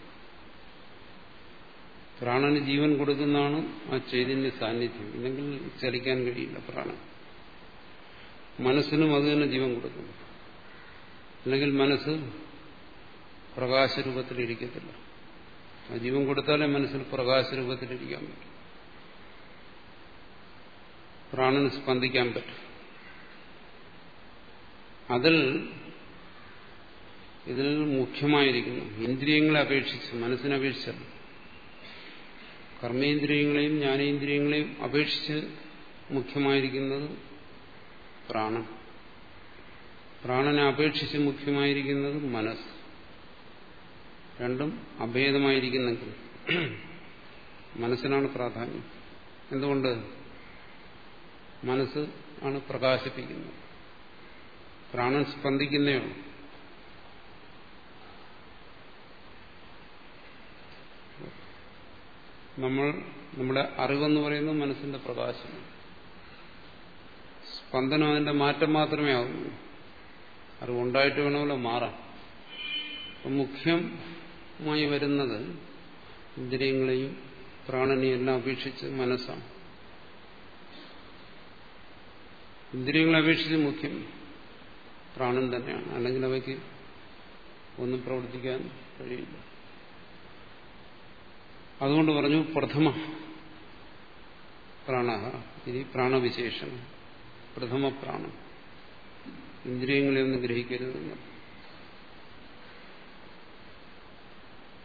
പ്രാണന് ജീവൻ കൊടുക്കുന്നതാണ് ആ ചൈതന്യ സാന്നിധ്യം. ഇല്ലെങ്കിൽ ചലിക്കാൻ കഴിയില്ല പ്രാണൻ. മനസ്സിനും അത് തന്നെ ജീവൻ കൊടുക്കുന്നു. അല്ലെങ്കിൽ മനസ്സ് പ്രകാശരൂപത്തിലിരിക്കത്തില്ല. ആ ജീവൻ കൊടുത്താലേ മനസ്സിൽ പ്രകാശരൂപത്തിലിരിക്കാൻ പറ്റും. പ്രാണന് സ്പന്ദിക്കാൻ പറ്റും. അതിൽ ഇതിൽ മുഖ്യമായിരിക്കുന്നു. ഇന്ദ്രിയങ്ങളെ അപേക്ഷിച്ച് മനസ്സിനെ അപേക്ഷിച്ചല്ല കർമ്മേന്ദ്രിയങ്ങളെയും ജ്ഞാനേന്ദ്രിയങ്ങളെയും അപേക്ഷിച്ച് മുഖ്യമായിരിക്കുന്നത് പ്രാണൻ. പ്രാണനെ അപേക്ഷിച്ച് മുഖ്യമായിരിക്കുന്നത് മനസ്സ്. രണ്ടും അഭേദമായിരിക്കുന്നെങ്കിൽ മനസ്സിനാണ് പ്രാധാന്യം. എന്തുകൊണ്ട്? മനസ്സ് ആണ് പ്രകാശിപ്പിക്കുന്നത്. പ്രാണൻ സ്പന്ദിക്കുന്നേ ഉള്ളൂ. നമ്മൾ നമ്മുടെ അറിവെന്ന് പറയുന്നത് മനസ്സിന്റെ പ്രകാശമാണ്. സ്പന്ദനം അതിന്റെ മാറ്റം മാത്രമേ ആകുന്നു അറിവുണ്ടായിട്ട് വേണമല്ലോ മാറാം അപ്പം മുഖ്യമായി വരുന്നത് ഇന്ദ്രിയങ്ങളെയും പ്രാണനെയും എല്ലാം അപേക്ഷിച്ച് മനസ്സാണ്. ഇന്ദ്രിയങ്ങളെ അപേക്ഷിച്ച് മുഖ്യം പ്രാണൻ തന്നെയാണ്. അല്ലെങ്കിൽ അവയ്ക്ക് ഒന്നും പ്രവർത്തിക്കാൻ കഴിയില്ല. അതുകൊണ്ട് പറഞ്ഞു പ്രഥമ പ്രാണ ഇനി പ്രാണവിശേഷം. പ്രഥമ പ്രാണം. ഇന്ദ്രിയങ്ങളെ ഒന്നും ഗ്രഹിക്കരുതെന്ന്.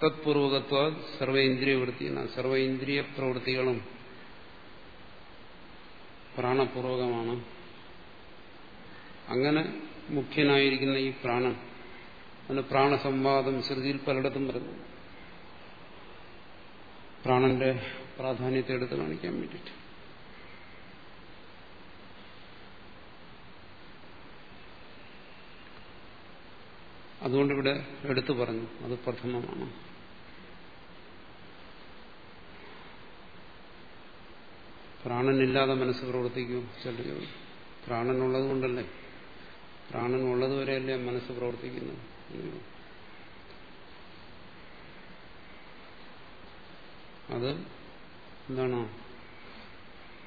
തത്പൂർവകത്വ സർവ ഇന്ദ്രിയ വൃത്തിയാണ് പ്രവൃത്തികളും പ്രാണപൂർവകമാണ്. അങ്ങനെ മുഖ്യനായിരിക്കുന്ന ഈ പ്രാണൻ അതിന് പ്രാണസംവാദം ശ്രുതിയിൽ പലയിടത്തും വരുന്നു. പ്രാണന്റെ പ്രാധാന്യത്തെ എടുത്ത് കാണിക്കാൻ വേണ്ടിയിട്ട്. അതുകൊണ്ടിവിടെ എടുത്തു പറഞ്ഞു അത് പ്രഥമമാണ്. പ്രാണനില്ലാതെ മനസ്സ് പ്രവർത്തിക്കൂ ചെല്ലു പ്രാണനുള്ളത് കൊണ്ടല്ലേ? പ്രാണനുള്ളത് വരെയല്ലേ മനസ്സ് പ്രവർത്തിക്കുന്നു അത് എന്താണ്?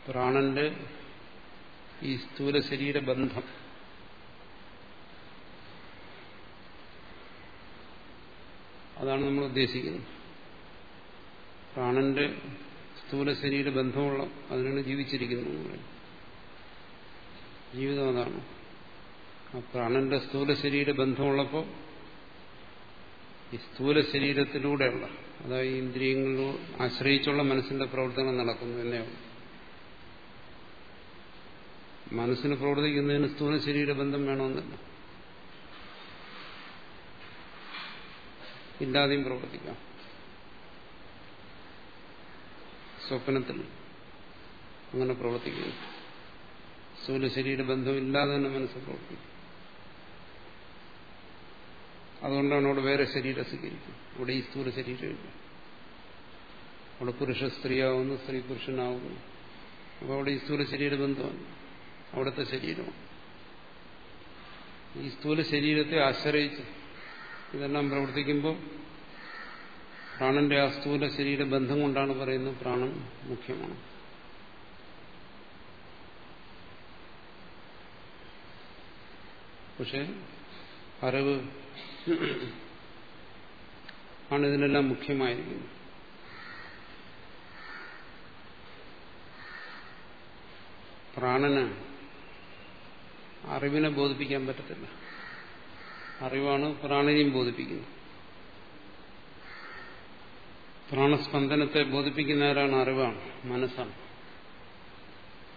പ്രാണന്റെ ഈ സ്ഥൂല ശരീര ബന്ധം അതാണ് നമ്മൾ ഉദ്ദേശിക്കുന്നത്. പ്രാണന്റെ സ്ഥൂല ശരീര ബന്ധമുള്ള അതിനാണ് ജീവിച്ചിരിക്കുന്നത് ജീവിതം അതാണ്. ആ പ്രാണന്റെ സ്ഥൂല ശരീര ബന്ധമുള്ളപ്പോൾ ഈ സ്ഥൂല ശരീരത്തിലൂടെയുള്ള അതായത് ഇന്ദ്രിയങ്ങളിലൂടെ ആശ്രയിച്ചുള്ള മനസ്സിന്റെ പ്രവർത്തനം നടക്കുന്നു എന്നേ മനസ്സിന് പ്രവർത്തിക്കുന്നതിന് സ്ഥൂല ശരീര ബന്ധം വേണമെന്നില്ല. ഇല്ലാതെയും പ്രവർത്തിക്കാം. സ്വപ്നത്തിൽ അങ്ങനെ പ്രവർത്തിക്കുന്നു. സ്ഥൂല ശരീര ബന്ധമില്ലാതെ തന്നെ മനസ്സ് പ്രവർത്തിക്കും അതുകൊണ്ടാണ് അവിടെ വേറെ ശരീരം സ്വീകരിക്കുന്നത് ഇവിടെ ഈ സ്ഥൂല ശരീരമില്ല. അവിടെ പുരുഷ സ്ത്രീയാവുന്നു സ്ത്രീ പുരുഷനാവുന്നു. അപ്പോൾ അവിടെ ഈ സ്ഥൂല ശരീര ബന്ധമാണ് അവിടുത്തെ ശരീരമാണ്. ഈ സ്ഥൂല ശരീരത്തെ ആശ്രയിച്ച് ഇതെല്ലാം പ്രവർത്തിക്കുമ്പോൾ പ്രാണന്റെ ആ സ്ഥൂല ശരീര ബന്ധം കൊണ്ടാണ് പറയുന്നത് പ്രാണൻ മുഖ്യമാണ്. പക്ഷെ അറിവ് ആണ് ഇതിനെല്ലാം മുഖ്യമായിരിക്കുന്നത്. പ്രാണന് അറിവിനെ ബോധിപ്പിക്കാൻ പറ്റത്തില്ല. അറിവാണ് പ്രാണനെയും ബോധിപ്പിക്കുന്നത്. പ്രാണസ്പന്ദനത്തെ ബോധിപ്പിക്കുന്ന ആരാണ് അറിവാണ് മനസ്സാണ്.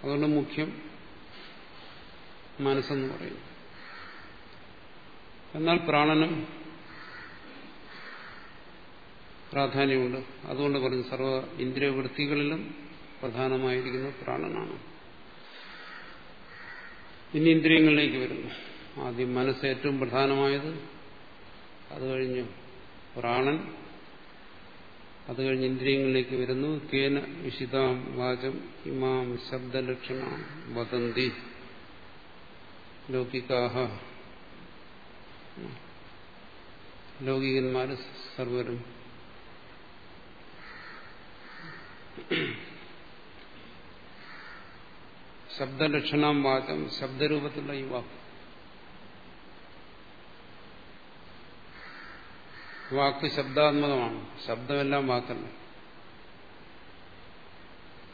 അതുകൊണ്ട് മുഖ്യം മനസ്സെന്ന് പറയുന്നു. എന്നാൽ പ്രാണനും പ്രാധാന്യമുണ്ട്. അതുകൊണ്ട് പറഞ്ഞു സർവ ഇന്ദ്രിയവൃത്തികളിലും പ്രധാനമായിരിക്കുന്ന പ്രാണനാണ്. ഇനി ഇന്ദ്രിയങ്ങളിലേക്ക് വരുന്നു. ആദ്യം മനസ്സ് ഏറ്റവും പ്രധാനമായത് അത് കഴിഞ്ഞ് പ്രാണൻ അത് കഴിഞ്ഞ് ഇന്ദ്രിയങ്ങളിലേക്ക് വരുന്നു. കേന വിശിതാം വാചം ഇമാം ശബ്ദലക്ഷണ വദന്തി ലൗകികാഹ ലൗകികന്മാര് സർവരും. ശബ്ദലക്ഷണം വാചം ശബ്ദരൂപത്തിലുള്ള ഈ വാക്ക്. വാക്ക് ശബ്ദാത്മകമാണ്. ശബ്ദമെല്ലാം വാക്കല്ല.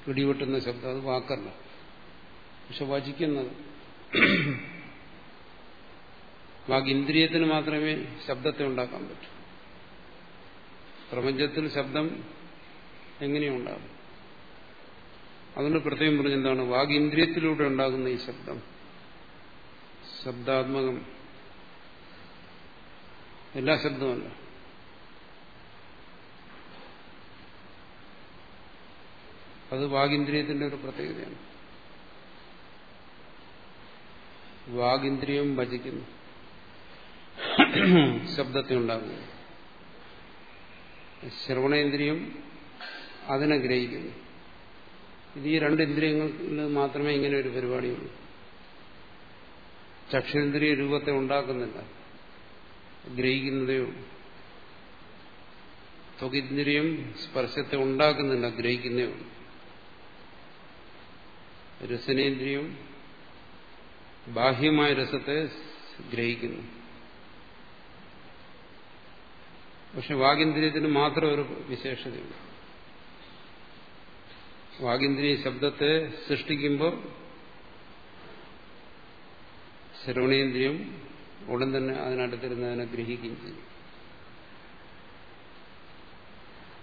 പിടിവെട്ടുന്ന ശബ്ദം അത് വാക്കല്ല. പക്ഷെ വചിക്കുന്നത് വാക്ക് ഇന്ദ്രിയത്തിന് മാത്രമേ ശബ്ദത്തെ ഉണ്ടാക്കാൻ പറ്റൂ. പ്രപഞ്ചത്തിൽ ശബ്ദം എങ്ങനെയുണ്ടാകും? അതുകൊണ്ട് പ്രത്യേകം പറഞ്ഞെന്താണ് വാഗിന്ദ്രിയത്തിലൂടെ ഉണ്ടാകുന്ന ഈ ശബ്ദം ശബ്ദാത്മകം എല്ലാ ശബ്ദമല്ല അത് വാഗിന്ദ്രിയത്തിന്റെ ഒരു പ്രത്യേകതയാണ്. വാഗിന്ദ്രിയം ഭജിക്കുന്നു. ശബ്ദത്തെ ഉണ്ടാകുന്നു ശ്രവണേന്ദ്രിയം അതിനെ ഗ്രഹിക്കുന്നു. ഇത് ഈ രണ്ട് ഇന്ദ്രിയങ്ങളിൽ മാത്രമേ ഇങ്ങനെ ഒരു പരിപാടിയുള്ളൂ. ചക്ഷേന്ദ്രിയ രൂപത്തെ ഉണ്ടാക്കുന്നില്ല. ഗ്രഹിക്കുന്നതേ ഉള്ളൂ. ത്വകിന്ദ്രിയം സ്പർശത്തെ ഉണ്ടാക്കുന്നില്ല ഗ്രഹിക്കുന്നേ ഉള്ളൂ. രസനേന്ദ്രിയം ബാഹ്യമായ രസത്തെ ഗ്രഹിക്കുന്നു. പക്ഷെ വാഗിന്ദ്രിയത്തിന് മാത്രം ഒരു വിശേഷതയുണ്ട്. വാഗിന്ദ്രിയ ശബ്ദത്തെ സൃഷ്ടിക്കുമ്പോൾ ശ്രവണേന്ദ്രിയം ഉടൻ തന്നെ അതിനടുത്തിരുന്നതിനെ ഗ്രഹിക്കുകയും ചെയ്യും.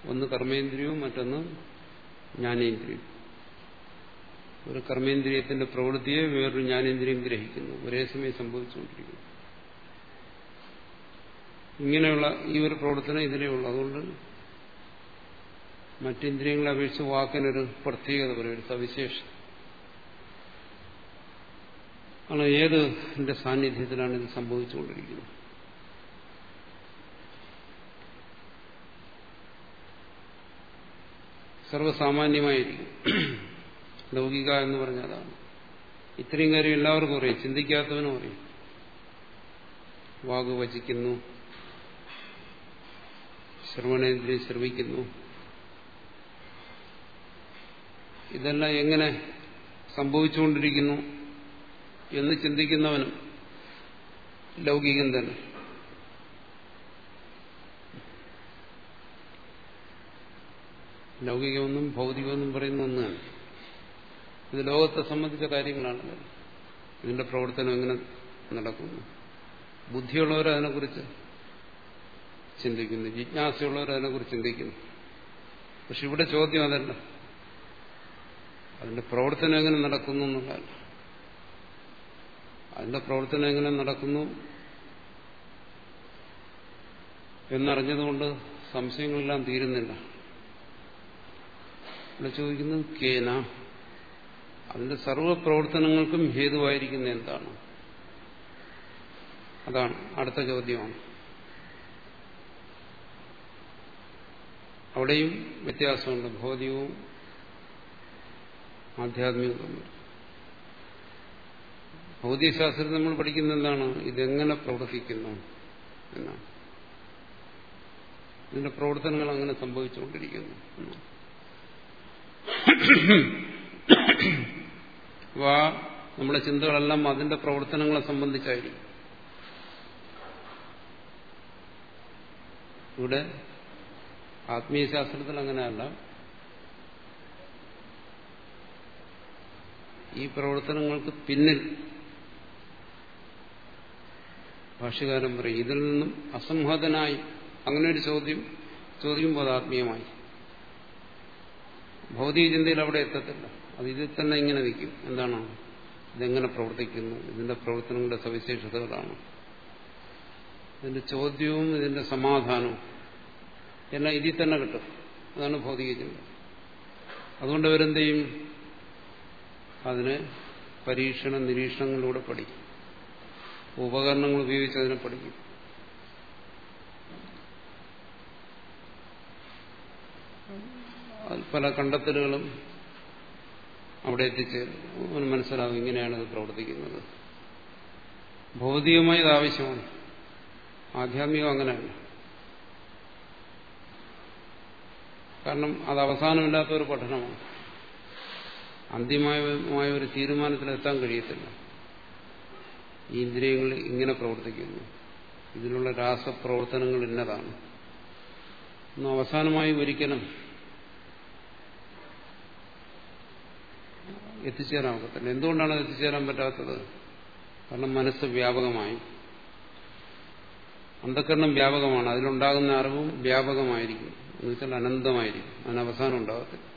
ഒന്ന് കർമ്മേന്ദ്രിയവും മറ്റൊന്ന് ജ്ഞാനേന്ദ്രിയവും ഒരു കർമ്മേന്ദ്രിയത്തിന്റെ പ്രവൃത്തിയെ വേറൊരു ജ്ഞാനേന്ദ്രിയം ഗ്രഹിക്കുന്നു. ഒരേ സമയം സംഭവിച്ചുകൊണ്ടിരിക്കുന്നു. ഇങ്ങനെയുള്ള ഈ ഒരു പ്രവർത്തനം ഇതിനെ ഉള്ളു. അതുകൊണ്ട് മറ്റിന്ദ്രിയങ്ങളെ അപേക്ഷിച്ച് വാക്കിനൊരു പ്രത്യേകത പറയും ഒരു സവിശേഷം ആണ് ഏത് എന്റെ സാന്നിധ്യത്തിലാണ് ഇത് സംഭവിച്ചുകൊണ്ടിരിക്കുന്നത്? സർവസാമാന്യമായിരിക്കും ലൗകിക എന്ന് പറഞ്ഞതാണ്. ഇത്രയും കാര്യം എല്ലാവർക്കും അറിയാം. ചിന്തിക്കാത്തവനും അറിയാം. വാഗ് വചിക്കുന്നു. ശ്രവണേന്ദ്രിയം ശ്രവിക്കുന്നു ഇതെല്ലാം എങ്ങനെ സംഭവിച്ചുകൊണ്ടിരിക്കുന്നു എന്ന് ചിന്തിക്കുന്നവനും ലൗകികൻ തന്നെ. ലൗകികമെന്നും ഭൗതികമെന്നും പറയുന്ന ഒന്നാണ്. ഇത് ലോകത്തെ സംബന്ധിച്ച കാര്യങ്ങളാണ് ഇതിന്റെ പ്രവർത്തനം എങ്ങനെ നടക്കുന്നു? ബുദ്ധിയുള്ളവർ അതിനെക്കുറിച്ച് ചിന്തിക്കുന്നു. ജിജ്ഞാസയുള്ളവർ അതിനെക്കുറിച്ച് ചിന്തിക്കുന്നു. പക്ഷെ ഇവിടെ ചോദ്യം അതല്ല. അതിന്റെ പ്രവർത്തനം എങ്ങനെ നടക്കുന്നു എന്നുള്ളതല്ല. അതിന്റെ പ്രവർത്തനം എങ്ങനെ നടക്കുന്നു എന്നറിഞ്ഞതുകൊണ്ട് സംശയങ്ങളെല്ലാം തീരുന്നില്ല. ഇവിടെ ചോദിക്കുന്നത് കേന? അതിന്റെ സർവ പ്രവർത്തനങ്ങൾക്കും ഹേതുവായിരിക്കുന്ന എന്താണ്? അതാണ് അടുത്ത ചോദ്യമാണ്. അവിടെയും വ്യത്യാസമുണ്ട്. ഭൗതികവും ആധ്യാത്മികവും തമ്മിൽ. ഭൗതികശാസ്ത്രത്തിൽ നമ്മൾ പഠിക്കുന്ന എന്താണ്? ഇതെങ്ങനെ പ്രവർത്തിക്കുന്നു എന്നാണ്. ഇതിന്റെ പ്രവർത്തനങ്ങൾ അങ്ങനെ സംഭവിച്ചുകൊണ്ടിരിക്കുന്നു വാ നമ്മുടെ ചിന്തകളെല്ലാം അതിന്റെ പ്രവർത്തനങ്ങളെ സംബന്ധിച്ചായിരിക്കും. ഇവിടെ ആത്മീയശാസ്ത്രത്തിൽ അങ്ങനെയല്ല. ഈ പ്രവർത്തനങ്ങൾക്ക് പിന്നിൽ ഭാഷകാരം പറയും ഇതിൽ നിന്നും അസംഹതനായി. അങ്ങനെ ഒരു ചോദ്യം ചോദിക്കുമ്പോൾ ആത്മീയമായി. ഭൗതിക ചിന്തയിൽ അവിടെ എത്തത്തില്ല. അത് ഇതിൽ തന്നെ ഇങ്ങനെ നിൽക്കും. എന്താണ്? ഇതെങ്ങനെ പ്രവർത്തിക്കുന്നു? ഇതിന്റെ പ്രവർത്തനങ്ങളുടെ സവിശേഷതകളാണ്. ഇതിന്റെ ചോദ്യവും ഇതിന്റെ സമാധാനവും. എല്ലാം ഇതിൽ തന്നെ കിട്ടും. അതാണ് ഭൗതിക ചിന്ത അതുകൊണ്ട് അവരെന്ത് ചെയ്യും അതിന് പരീക്ഷണ നിരീക്ഷണങ്ങളിലൂടെ പഠിക്കും. ഉപകരണങ്ങൾ ഉപയോഗിച്ച് അതിനെ പഠിക്കും. പല കണ്ടെത്തലുകളും അവിടെ എത്തിച്ചേരും. അവന് മനസ്സിലാവും ഇങ്ങനെയാണ് ഇത് പ്രവർത്തിക്കുന്നത്. ഭൗതികമായി ഇത് ആവശ്യമാണ്. ആധ്യാത്മികം അങ്ങനെയല്ല. കാരണം അത് അവസാനമില്ലാത്ത ഒരു പഠനമാണ്. അന്തിമമായ ഒരു തീരുമാനത്തിലെത്താൻ കഴിയത്തില്ല. ഈ ഇന്ദ്രിയങ്ങൾ ഇങ്ങനെ പ്രവർത്തിക്കുന്നു. ഇതിനുള്ള രാസപ്രവർത്തനങ്ങൾ ഇന്നതാണ്. ഒന്നും അവസാനമായി ഒരിക്കലും എത്തിച്ചേരാൻ ഒക്കത്തില്ല എന്തുകൊണ്ടാണ് എത്തിച്ചേരാൻ പറ്റാത്തത്? കാരണം മനസ്സ് വ്യാപകമായി. അന്ധക്കരണം വ്യാപകമാണ്. അതിലുണ്ടാകുന്ന അറിവും വ്യാപകമായിരിക്കും. എന്നുവെച്ചാൽ അനന്തമായിരിക്കും. അതിന് അവസാനം ഉണ്ടാകത്തില്ല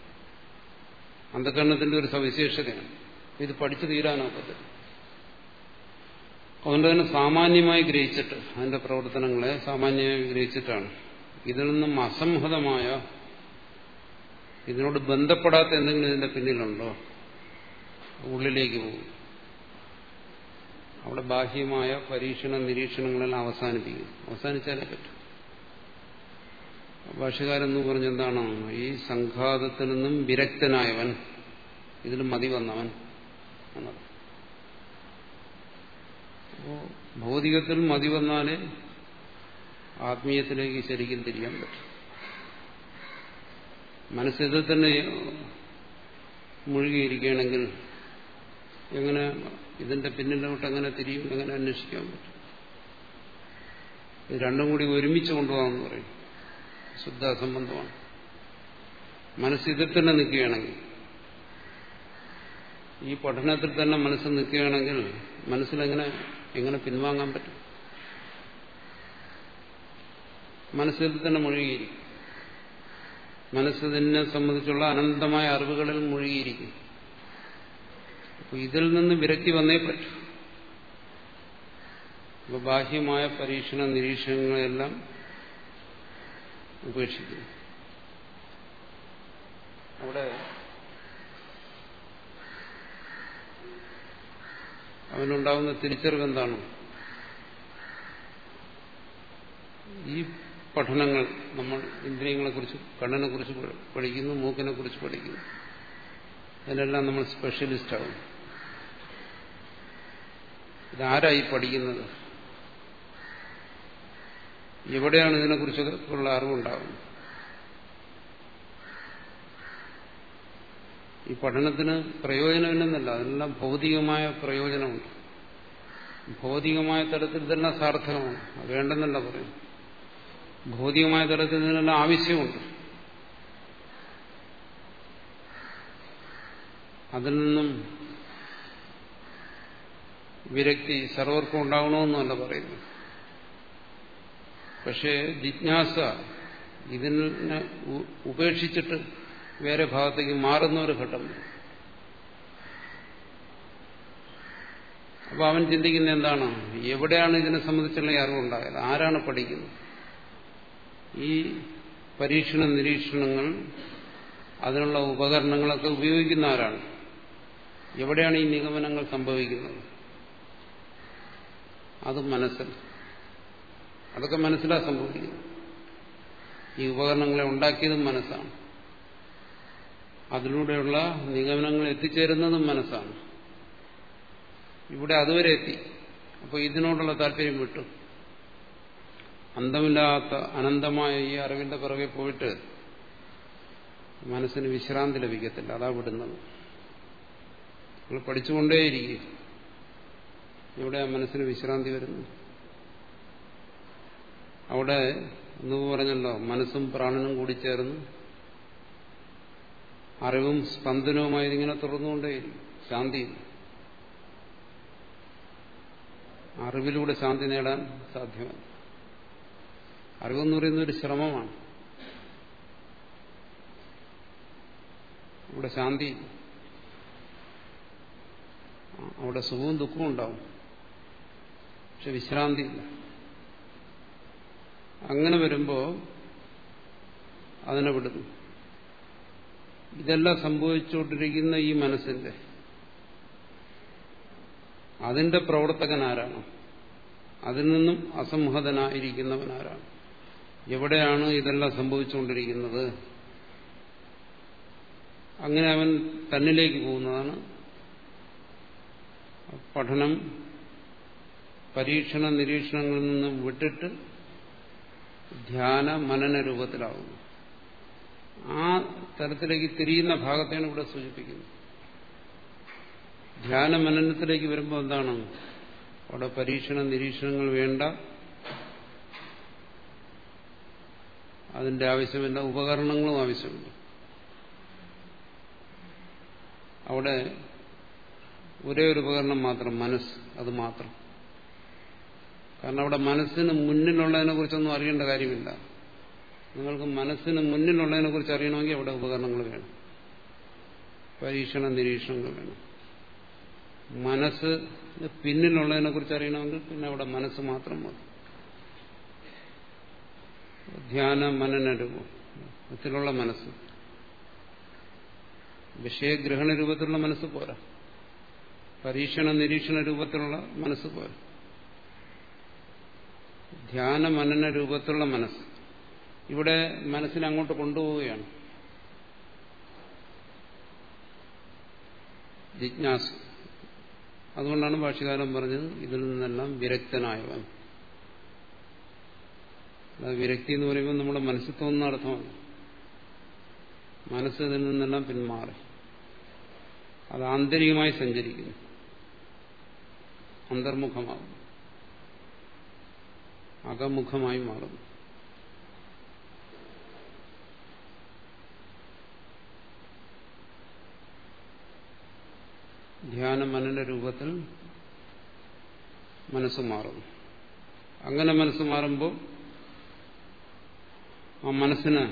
അന്ധകരണത്തിന്റെ ഒരു സവിശേഷതയാണ്. ഇത് പഠിച്ചു തീരാനൊക്കെ അതുകൊണ്ട് തന്നെ സാമാന്യമായി ഗ്രഹിച്ചിട്ട് അതിന്റെ പ്രവർത്തനങ്ങളെ സാമാന്യമായി ഗ്രഹിച്ചിട്ടാണ്. ഇതിൽ നിന്നും അസംഹതമായ ഇതിനോട് ബന്ധപ്പെടാത്ത എന്തെങ്കിലും ഇതിന്റെ പിന്നിലുണ്ടോ? ഉള്ളിലേക്ക് പോകും. അവിടെ ബാഹ്യമായ പരീക്ഷണ നിരീക്ഷണങ്ങളെല്ലാം അവസാനിപ്പിക്കും. അവസാനിച്ചാലേ പറ്റും. ഭാഷകാരെന്ന് പറഞ്ഞെന്താണ്? ഈ സംഘാതത്തിൽ നിന്നും വിരക്തനായവൻ. ഇതിലും മതി വന്നവൻ അപ്പോ ഭൗതികത്തിൽ മതി വന്നാലേ ആത്മീയത്തിലേക്ക് ശരിക്കും തിരിയാൻ പറ്റും. മനസ്സിത് തന്നെ മുഴുകിയിരിക്കുകയാണെങ്കിൽ എങ്ങനെ ഇതിന്റെ പിന്നിലോട്ട് എങ്ങനെ തിരിയും എങ്ങനെ അന്വേഷിക്കാൻ പറ്റും? രണ്ടും കൂടി ഒരുമിച്ച് കൊണ്ടുപോകാമെന്ന് പറയും. ശുദ്ധ അസംബന്ധമാണ് മനസ്സ് ഇതിൽ തന്നെ നിൽക്കുകയാണെങ്കിൽ ഈ പഠനത്തിൽ തന്നെ മനസ്സ് നിൽക്കുകയാണെങ്കിൽ മനസ്സിലെങ്ങനെ എങ്ങനെ പിൻവാങ്ങാൻ പറ്റും? മനസ്സിൽ തന്നെ മുഴുകിയിരിക്കും. മനസ്സിനെ സംബന്ധിച്ചുള്ള അനന്തമായ അറിവുകളിൽ മുഴുകിയിരിക്കും. അപ്പൊ ഇതിൽ നിന്ന് വിരക്തി വന്നേ പറ്റൂ. അപ്പൊ ബാഹ്യമായ പരീക്ഷണ നിരീക്ഷണങ്ങളെല്ലാം ഉപേക്ഷിക്കുന്നു. അവിടെ അവനുണ്ടാകുന്ന തിരിച്ചറിവ് എന്താണ്? ഈ പഠനങ്ങൾ നമ്മൾ ഇന്ദ്രിയങ്ങളെ കുറിച്ച് കണ്ണിനെ കുറിച്ച് പഠിക്കുന്നു മൂക്കിനെ കുറിച്ച് പഠിക്കുന്നു. അതിനെല്ലാം നമ്മൾ സ്പെഷ്യലിസ്റ്റ് ആകും ഇതാരായി പഠിക്കുന്നത്? എവിടെയാണ് ഇതിനെക്കുറിച്ചുള്ള അറിവുണ്ടാകുന്നത് ഈ പഠനത്തിന് പ്രയോജനമില്ലെന്നല്ല അതിനെല്ലാം ഭൗതികമായ പ്രയോജനമുണ്ട്. ഭൗതികമായ തരത്തിൽ തന്നെ സാർത്ഥകമാണ് വേണ്ടെന്നല്ല പറയും ഭൗതികമായ തരത്തിൽ ഇതിനെല്ലാം ആവശ്യമുണ്ട്. അതിൽ നിന്നും വിരക്തി സർവർക്കും ഉണ്ടാകണമെന്നല്ല പറയുന്നത്. പക്ഷേ ജിജ്ഞാസ ഇതിനെ ഉപേക്ഷിച്ചിട്ട് വേറെ ഭാഗത്തേക്ക് മാറുന്ന ഒരു ഘട്ടം. അപ്പൊ അവൻ ചിന്തിക്കുന്ന എന്താണ്? എവിടെയാണ് ഇതിനെ സംബന്ധിച്ചുള്ള അറിവുണ്ടായത്? ആരാണ് പഠിക്കുന്നത്? ഈ പരീക്ഷണ നിരീക്ഷണങ്ങൾ അതിനുള്ള ഉപകരണങ്ങളൊക്കെ ഉപയോഗിക്കുന്ന ആരാണ്? എവിടെയാണ് ഈ നിഗമനങ്ങൾ സംഭവിക്കുന്നത്? അതും മനസ്സിൽ. അതൊക്കെ മനസ്സിലാ സംഭവിക്കുന്നത് ഈ ഉപകരണങ്ങളെ ഉണ്ടാക്കിയതും മനസ്സാണ്. അതിലൂടെയുള്ള നിഗമനങ്ങൾ എത്തിച്ചേരുന്നതും മനസ്സാണ്. ഇവിടെ അതുവരെ എത്തി. അപ്പോൾ ഇതിനോടുള്ള താല്പര്യം വിട്ടു. അന്തമില്ലാത്ത അനന്തമായ ഈ അറിവിന്റെ പിറകെ പോയിട്ട് മനസ്സിന് വിശ്രാന്തി ലഭിക്കത്തില്ല. അതാ വിടുന്നത്. നിങ്ങൾ പഠിച്ചുകൊണ്ടേയിരിക്കും. ഇവിടെ മനസ്സിന് വിശ്രാന്തി വരുന്നു അവിടെ എന്ന് പറഞ്ഞല്ലോ മനസ്സും പ്രാണനും കൂടി ചേർന്ന് അറിവും സ്പന്ദനവുമായി ഇങ്ങനെ തുറന്നുകൊണ്ടേയിരിക്കും ശാന്തി. അറിവിലൂടെ ശാന്തി നേടാൻ സാധ്യമല്ല. അറിവെന്ന് പറയുന്ന ഒരു ശ്രമമാണ്. ഇവിടെ ശാന്തി അവിടെ സുഖവും ദുഃഖവും ഉണ്ടാവും. പക്ഷെ വിശ്രാന്തിയില്ല അങ്ങനെ വരുമ്പോൾ അതിനെ വിടുന്നു. ഇതെല്ലാം സംഭവിച്ചുകൊണ്ടിരിക്കുന്ന ഈ മനസ്സിന്റെ. അതിന്റെ പ്രവർത്തകൻ ആരാണ്? അതിൽ നിന്നും അസംഹതനായിരിക്കുന്നവൻ ആരാണ് എവിടെയാണ് ഇതെല്ലാം സംഭവിച്ചുകൊണ്ടിരിക്കുന്നത്? അങ്ങനെ അവൻ തന്നിലേക്ക് പോകുന്നതാണ് പഠനം. പരീക്ഷണ നിരീക്ഷണങ്ങളിൽ നിന്നും വിട്ടിട്ട് ധ്യാന മനന രൂപത്തിലാവുന്നു. ആ തരത്തിലേക്ക് തിരിയുന്ന ഭാഗത്തെയാണ് ഇവിടെ സൂചിപ്പിക്കുന്നത്. ധ്യാന മനനത്തിലേക്ക് വരുമ്പോൾ എന്താണ്? അവിടെ പരീക്ഷണ നിരീക്ഷണങ്ങൾ വേണ്ട. അതിന്റെ ആവശ്യമില്ല. ഉപകരണങ്ങളും ആവശ്യമുണ്ട് അവിടെ ഒരേ ഒരു ഉപകരണം മാത്രം മനസ്സ് അത് മാത്രം. കാരണം അവിടെ മനസ്സിന് മുന്നിലുള്ളതിനെ കുറിച്ചൊന്നും അറിയേണ്ട കാര്യമില്ല. നിങ്ങൾക്ക് മനസ്സിന് മുന്നിലുള്ളതിനെ കുറിച്ച് അറിയണമെങ്കിൽ അവിടെ ഉപകരണങ്ങൾ വേണം. പരീക്ഷണ നിരീക്ഷണങ്ങൾ വേണം. മനസ്സ് പിന്നിലുള്ളതിനെ കുറിച്ച് അറിയണമെങ്കിൽ പിന്നെ അവിടെ മനസ്സ് മാത്രം മതി. ധ്യാന മനന രൂപത്തിലുള്ള മനസ്സ്. വിഷയഗ്രഹണ രൂപത്തിലുള്ള മനസ്സ് പോരാ. പരീക്ഷണ നിരീക്ഷണ രൂപത്തിലുള്ള മനസ്സ് പോരാ. ധ്യാന മനന രൂപത്തിലുള്ള മനസ്സ്. ഇവിടെ മനസ്സിനെ അങ്ങോട്ട് കൊണ്ടുപോവുകയാണ്. ജിജ്ഞാസ. അതുകൊണ്ടാണ് ഭാഷകാലം പറഞ്ഞത് ഇതിൽ നിന്നെല്ലാം വിരക്തനായവൻ. വിരക്തി എന്ന് പറയുമ്പോൾ നമ്മുടെ മനസ്സിൽ തോന്നുന്ന അർത്ഥമാണ് മനസ്സ് ഇതിൽ നിന്നെല്ലാം പിന്മാറി. അത് ആന്തരികമായി സഞ്ചരിക്കുന്നു. അന്തർമുഖമാകും അകമുഖമായി മാറുന്നു. ധ്യാന മനന രൂപത്തിൽ മനസ്സ് മാറും അങ്ങനെ മനസ്സ് മാറുമ്പോൾ ആ മനസ്സിന്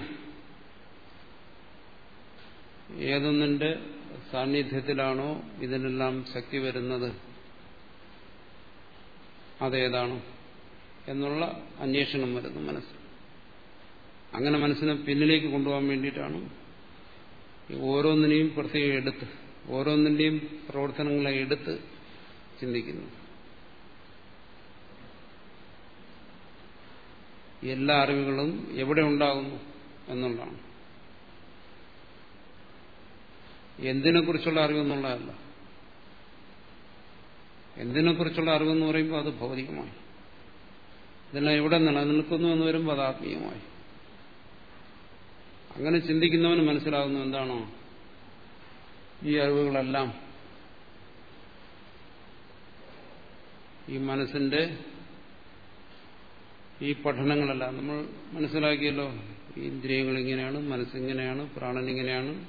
ഏതൊന്നിന്റെ സാന്നിധ്യത്തിലാണോ ഇതിനെല്ലാം ശക്തി വരുന്നത് അതേതാണോ. എന്നുള്ള അന്വേഷണം വരുന്നു മനസ്സ് അങ്ങനെ മനസ്സിനെ പിന്നിലേക്ക് കൊണ്ടുപോകാൻ വേണ്ടിയിട്ടാണ് ഓരോന്നിനെയും പ്രത്യേകം എടുത്ത് ഓരോന്നിന്റെയും പ്രവർത്തനങ്ങളെ എടുത്ത് ചിന്തിക്കുന്നു എല്ലാ അറിവുകളും എവിടെ ഉണ്ടാകുന്നു എന്നുള്ളതാണ്. എന്തിനെക്കുറിച്ചുള്ള അറിവെന്നുള്ളതല്ല. എന്തിനെക്കുറിച്ചുള്ള അറിവെന്ന് പറയുമ്പോൾ അത് ഭൗതികമായി ഇതെല്ലാം എവിടെ നിലനിൽക്കുന്നു എന്ന് വരുമ്പോൾ അത് അങ്ങനെ ചിന്തിക്കുന്നവന് മനസ്സിലാകുന്നു എന്താണോ? ഈ അറിവുകളെല്ലാം ഈ മനസ്സിന്റെ ഈ പഠനങ്ങളെല്ലാം നമ്മൾ മനസ്സിലാക്കിയല്ലോ. ഇന്ദ്രിയങ്ങൾ ഇങ്ങനെയാണ് മനസ്സിങ്ങനെയാണ് പ്രാണൻ ഇങ്ങനെയാണ്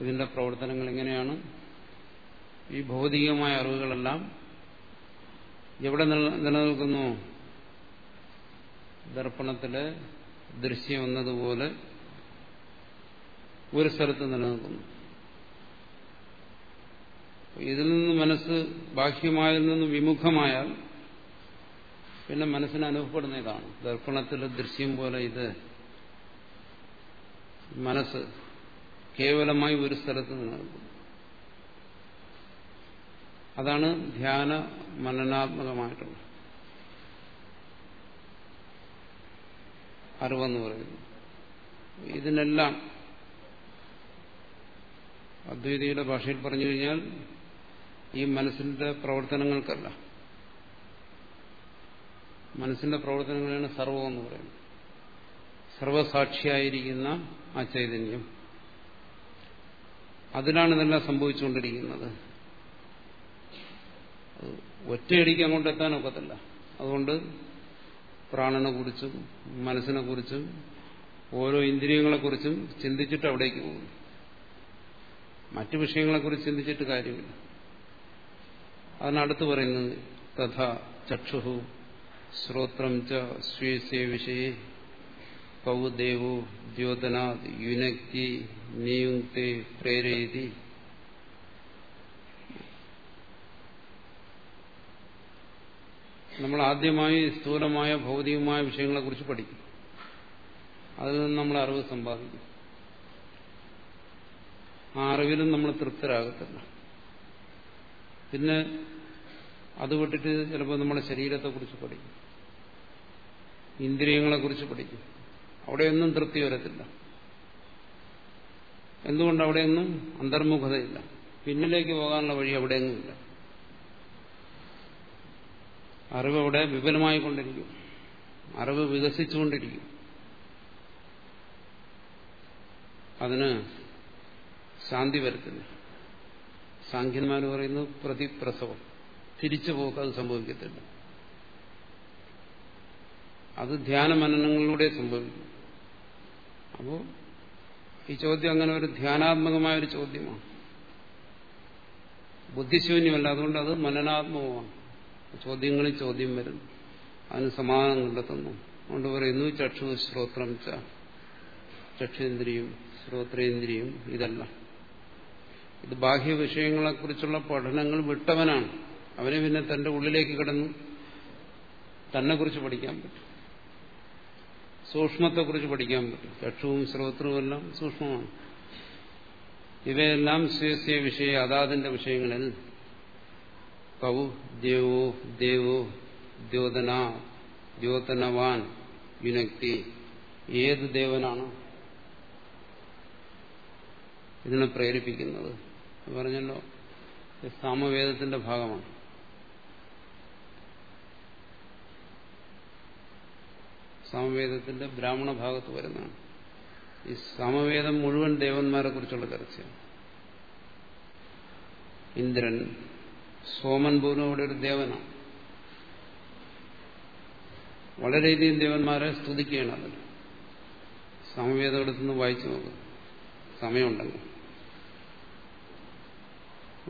ഇതിന്റെ പ്രവർത്തനങ്ങൾ ഇങ്ങനെയാണ്. ഈ ഭൗതികമായ അറിവുകളെല്ലാം എവിടെ നിലനിൽക്കുന്നു? ദർപ്പണത്തിലെ ദൃശ്യം എന്നതുപോലെ ഒരു സ്ഥലത്ത് നിലനിൽക്കുന്നു. ഇതിൽ നിന്ന് മനസ്സ് ബാഹ്യമായതിൽ നിന്ന് വിമുഖമായാൽ പിന്നെ മനസ്സിന് അനുഭവപ്പെടുന്ന ഇതാണ് ദർപ്പണത്തിലെ ദൃശ്യം പോലെ ഇത് മനസ്സ് കേവലമായി ഒരു സ്ഥലത്ത് നിലനിൽക്കുന്നു. അതാണ് ധ്യാന മനനാത്മകമായിട്ടുള്ളത് അറിവെന്ന് പറയുന്നത്. ഇതിനെല്ലാം അദ്വൈതിയുടെ ഭാഷയിൽ പറഞ്ഞു കഴിഞ്ഞാൽ ഈ മനസ്സിന്റെ പ്രവർത്തനങ്ങൾക്കല്ല. മനസ്സിന്റെ പ്രവർത്തനങ്ങളാണ് സർവം എന്ന് പറയുന്നത്. സർവസാക്ഷിയായിരിക്കുന്ന ആ ചൈതന്യം. അതിലാണ് ഇതെല്ലാം സംഭവിച്ചുകൊണ്ടിരിക്കുന്നത്. ഒറ്റയടിക്ക് അങ്ങോട്ട് എത്താൻ ഒക്കത്തില്ല. അതുകൊണ്ട് പ്രാണനെ കുറിച്ചും മനസ്സിനെ കുറിച്ചും ഓരോ ഇന്ദ്രിയങ്ങളെക്കുറിച്ചും ചിന്തിച്ചിട്ട് അവിടേക്ക് പോകുന്നു. മറ്റു വിഷയങ്ങളെക്കുറിച്ച് ചിന്തിച്ചിട്ട് കാര്യമില്ല. അതിനടുത്ത് പറയുന്നത് തഥ ചക്ഷു ശ്രോത്രം ച സ്വീസ്യ വിഷയെ കൗദേവോ ദ്യോതനാത് യുനക്തി നിയുക്തി പ്രേരയതി. നമ്മൾ ആദ്യമായി സ്ഥൂലമായ ഭൗതികമായ വിഷയങ്ങളെ കുറിച്ച് പഠിക്കും. അതിൽ നിന്ന് നമ്മൾ അറിവ് സമ്പാദിക്കും. ആ അറിവിലും നമ്മൾ തൃപ്തരാകത്തില്ല. പിന്നെ അത് വിട്ടിട്ട് ചിലപ്പോൾ നമ്മുടെ ശരീരത്തെക്കുറിച്ച് പഠിക്കും. ഇന്ദ്രിയങ്ങളെ കുറിച്ച് പഠിക്കും. അവിടെയൊന്നും തൃപ്തി വരത്തില്ല. എന്തുകൊണ്ട് അവിടെയൊന്നും അന്തർമുഖതയില്ല? പിന്നിലേക്ക് പോകാനുള്ള വഴി അവിടെയൊന്നുമില്ല. അറിവ് അവിടെ വിപുലമായിക്കൊണ്ടിരിക്കും അറിവ് വികസിച്ചുകൊണ്ടിരിക്കും. അതിന് ശാന്തി വരത്തില്ല സാഖ്യന്മാർ പറയുന്നു പ്രതിപ്രസവം. തിരിച്ചു പോക്ക് അത് സംഭവിക്കത്തില്ല. അത് ധ്യാന മനനങ്ങളിലൂടെ സംഭവിക്കും. അപ്പോൾ ഈ ചോദ്യം അങ്ങനെ ഒരു ധ്യാനാത്മകമായ ഒരു ചോദ്യമാണ്. ബുദ്ധിശൂന്യമല്ല. അതുകൊണ്ട് അത് മനനാത്മകമാണ്. ചോദ്യങ്ങളിൽ ചോദ്യം വരും. അതിന് സമാധാനം കണ്ടെത്തുന്നു. അതുകൊണ്ട് പറയുന്നു ചക്ഷു ശ്രോത്രം ച. ചക്ഷുന്ദ്രിയും ശ്രോത്രേന്ദ്രിയും ഇതല്ല. ഇത് ബാഹ്യ വിഷയങ്ങളെക്കുറിച്ചുള്ള പഠനങ്ങൾ വിട്ടവനാണ്. അവനെ പിന്നെ തന്റെ ഉള്ളിലേക്ക് കിടന്ന് തന്നെക്കുറിച്ച് പഠിക്കാൻ പറ്റും. സൂക്ഷ്മത്തെക്കുറിച്ച് പഠിക്കാൻ പറ്റും. ചക്ഷുവും ശ്രോത്രവും എല്ലാം സൂക്ഷ്മമാണ്. ഇവയെല്ലാം സ്വീസ്യ വിഷയ അതാതിന്റെ വിഷയങ്ങളിൽ ദേവോ ദേവോ ദ്യോതന ദ്യോതനവാൻ വിനക്തി ഏത് ദേവനാണ്? ഇതിനെ പ്രേരിപ്പിക്കുന്നത്. പറഞ്ഞല്ലോ സാമവേദത്തിന്റെ ഭാഗമാണ്. സാമവേദത്തിന്റെ ബ്രാഹ്മണ ഭാഗത്ത് വരുന്നതാണ്. ഈ സാമവേദം മുഴുവൻ ദേവന്മാരെ കുറിച്ചുള്ള ചർച്ചയാണ്. ഇന്ദ്രൻ സോമൻ പോലും അവിടെ ഒരു ദേവനാണ്. വളരെയധികം ദേവന്മാരെ സ്തുതിക്കുകയാണ് അതിൽ സമവേദം എടുത്തുനിന്ന് വായിച്ചു നോക്കും. സമയമുണ്ടല്ലോ.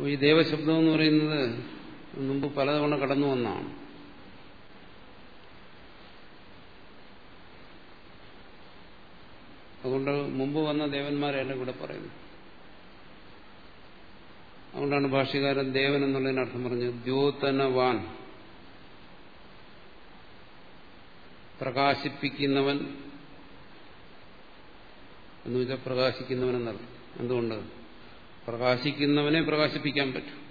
ഈ ദേവശബ്ദം എന്ന് പറയുന്നത് മുമ്പ് പലതവണ കടന്നു വന്നാണ് അതുകൊണ്ട് മുമ്പ് വന്ന ദേവന്മാരെയല്ല ഇവിടെ പറയുന്നു. അതുകൊണ്ടാണ് ഭാഷ്യകാരൻ ദേവൻ എന്നുള്ളതിന് അർത്ഥം പറഞ്ഞത്. ദ്യോതനവാൻ. പ്രകാശിപ്പിക്കുന്നവൻ എന്ന് വെച്ചാൽ പ്രകാശിക്കുന്നവൻ എന്നർത്ഥം. എന്തുകൊണ്ട്? പ്രകാശിക്കുന്നവനെ പ്രകാശിപ്പിക്കാൻ പറ്റും.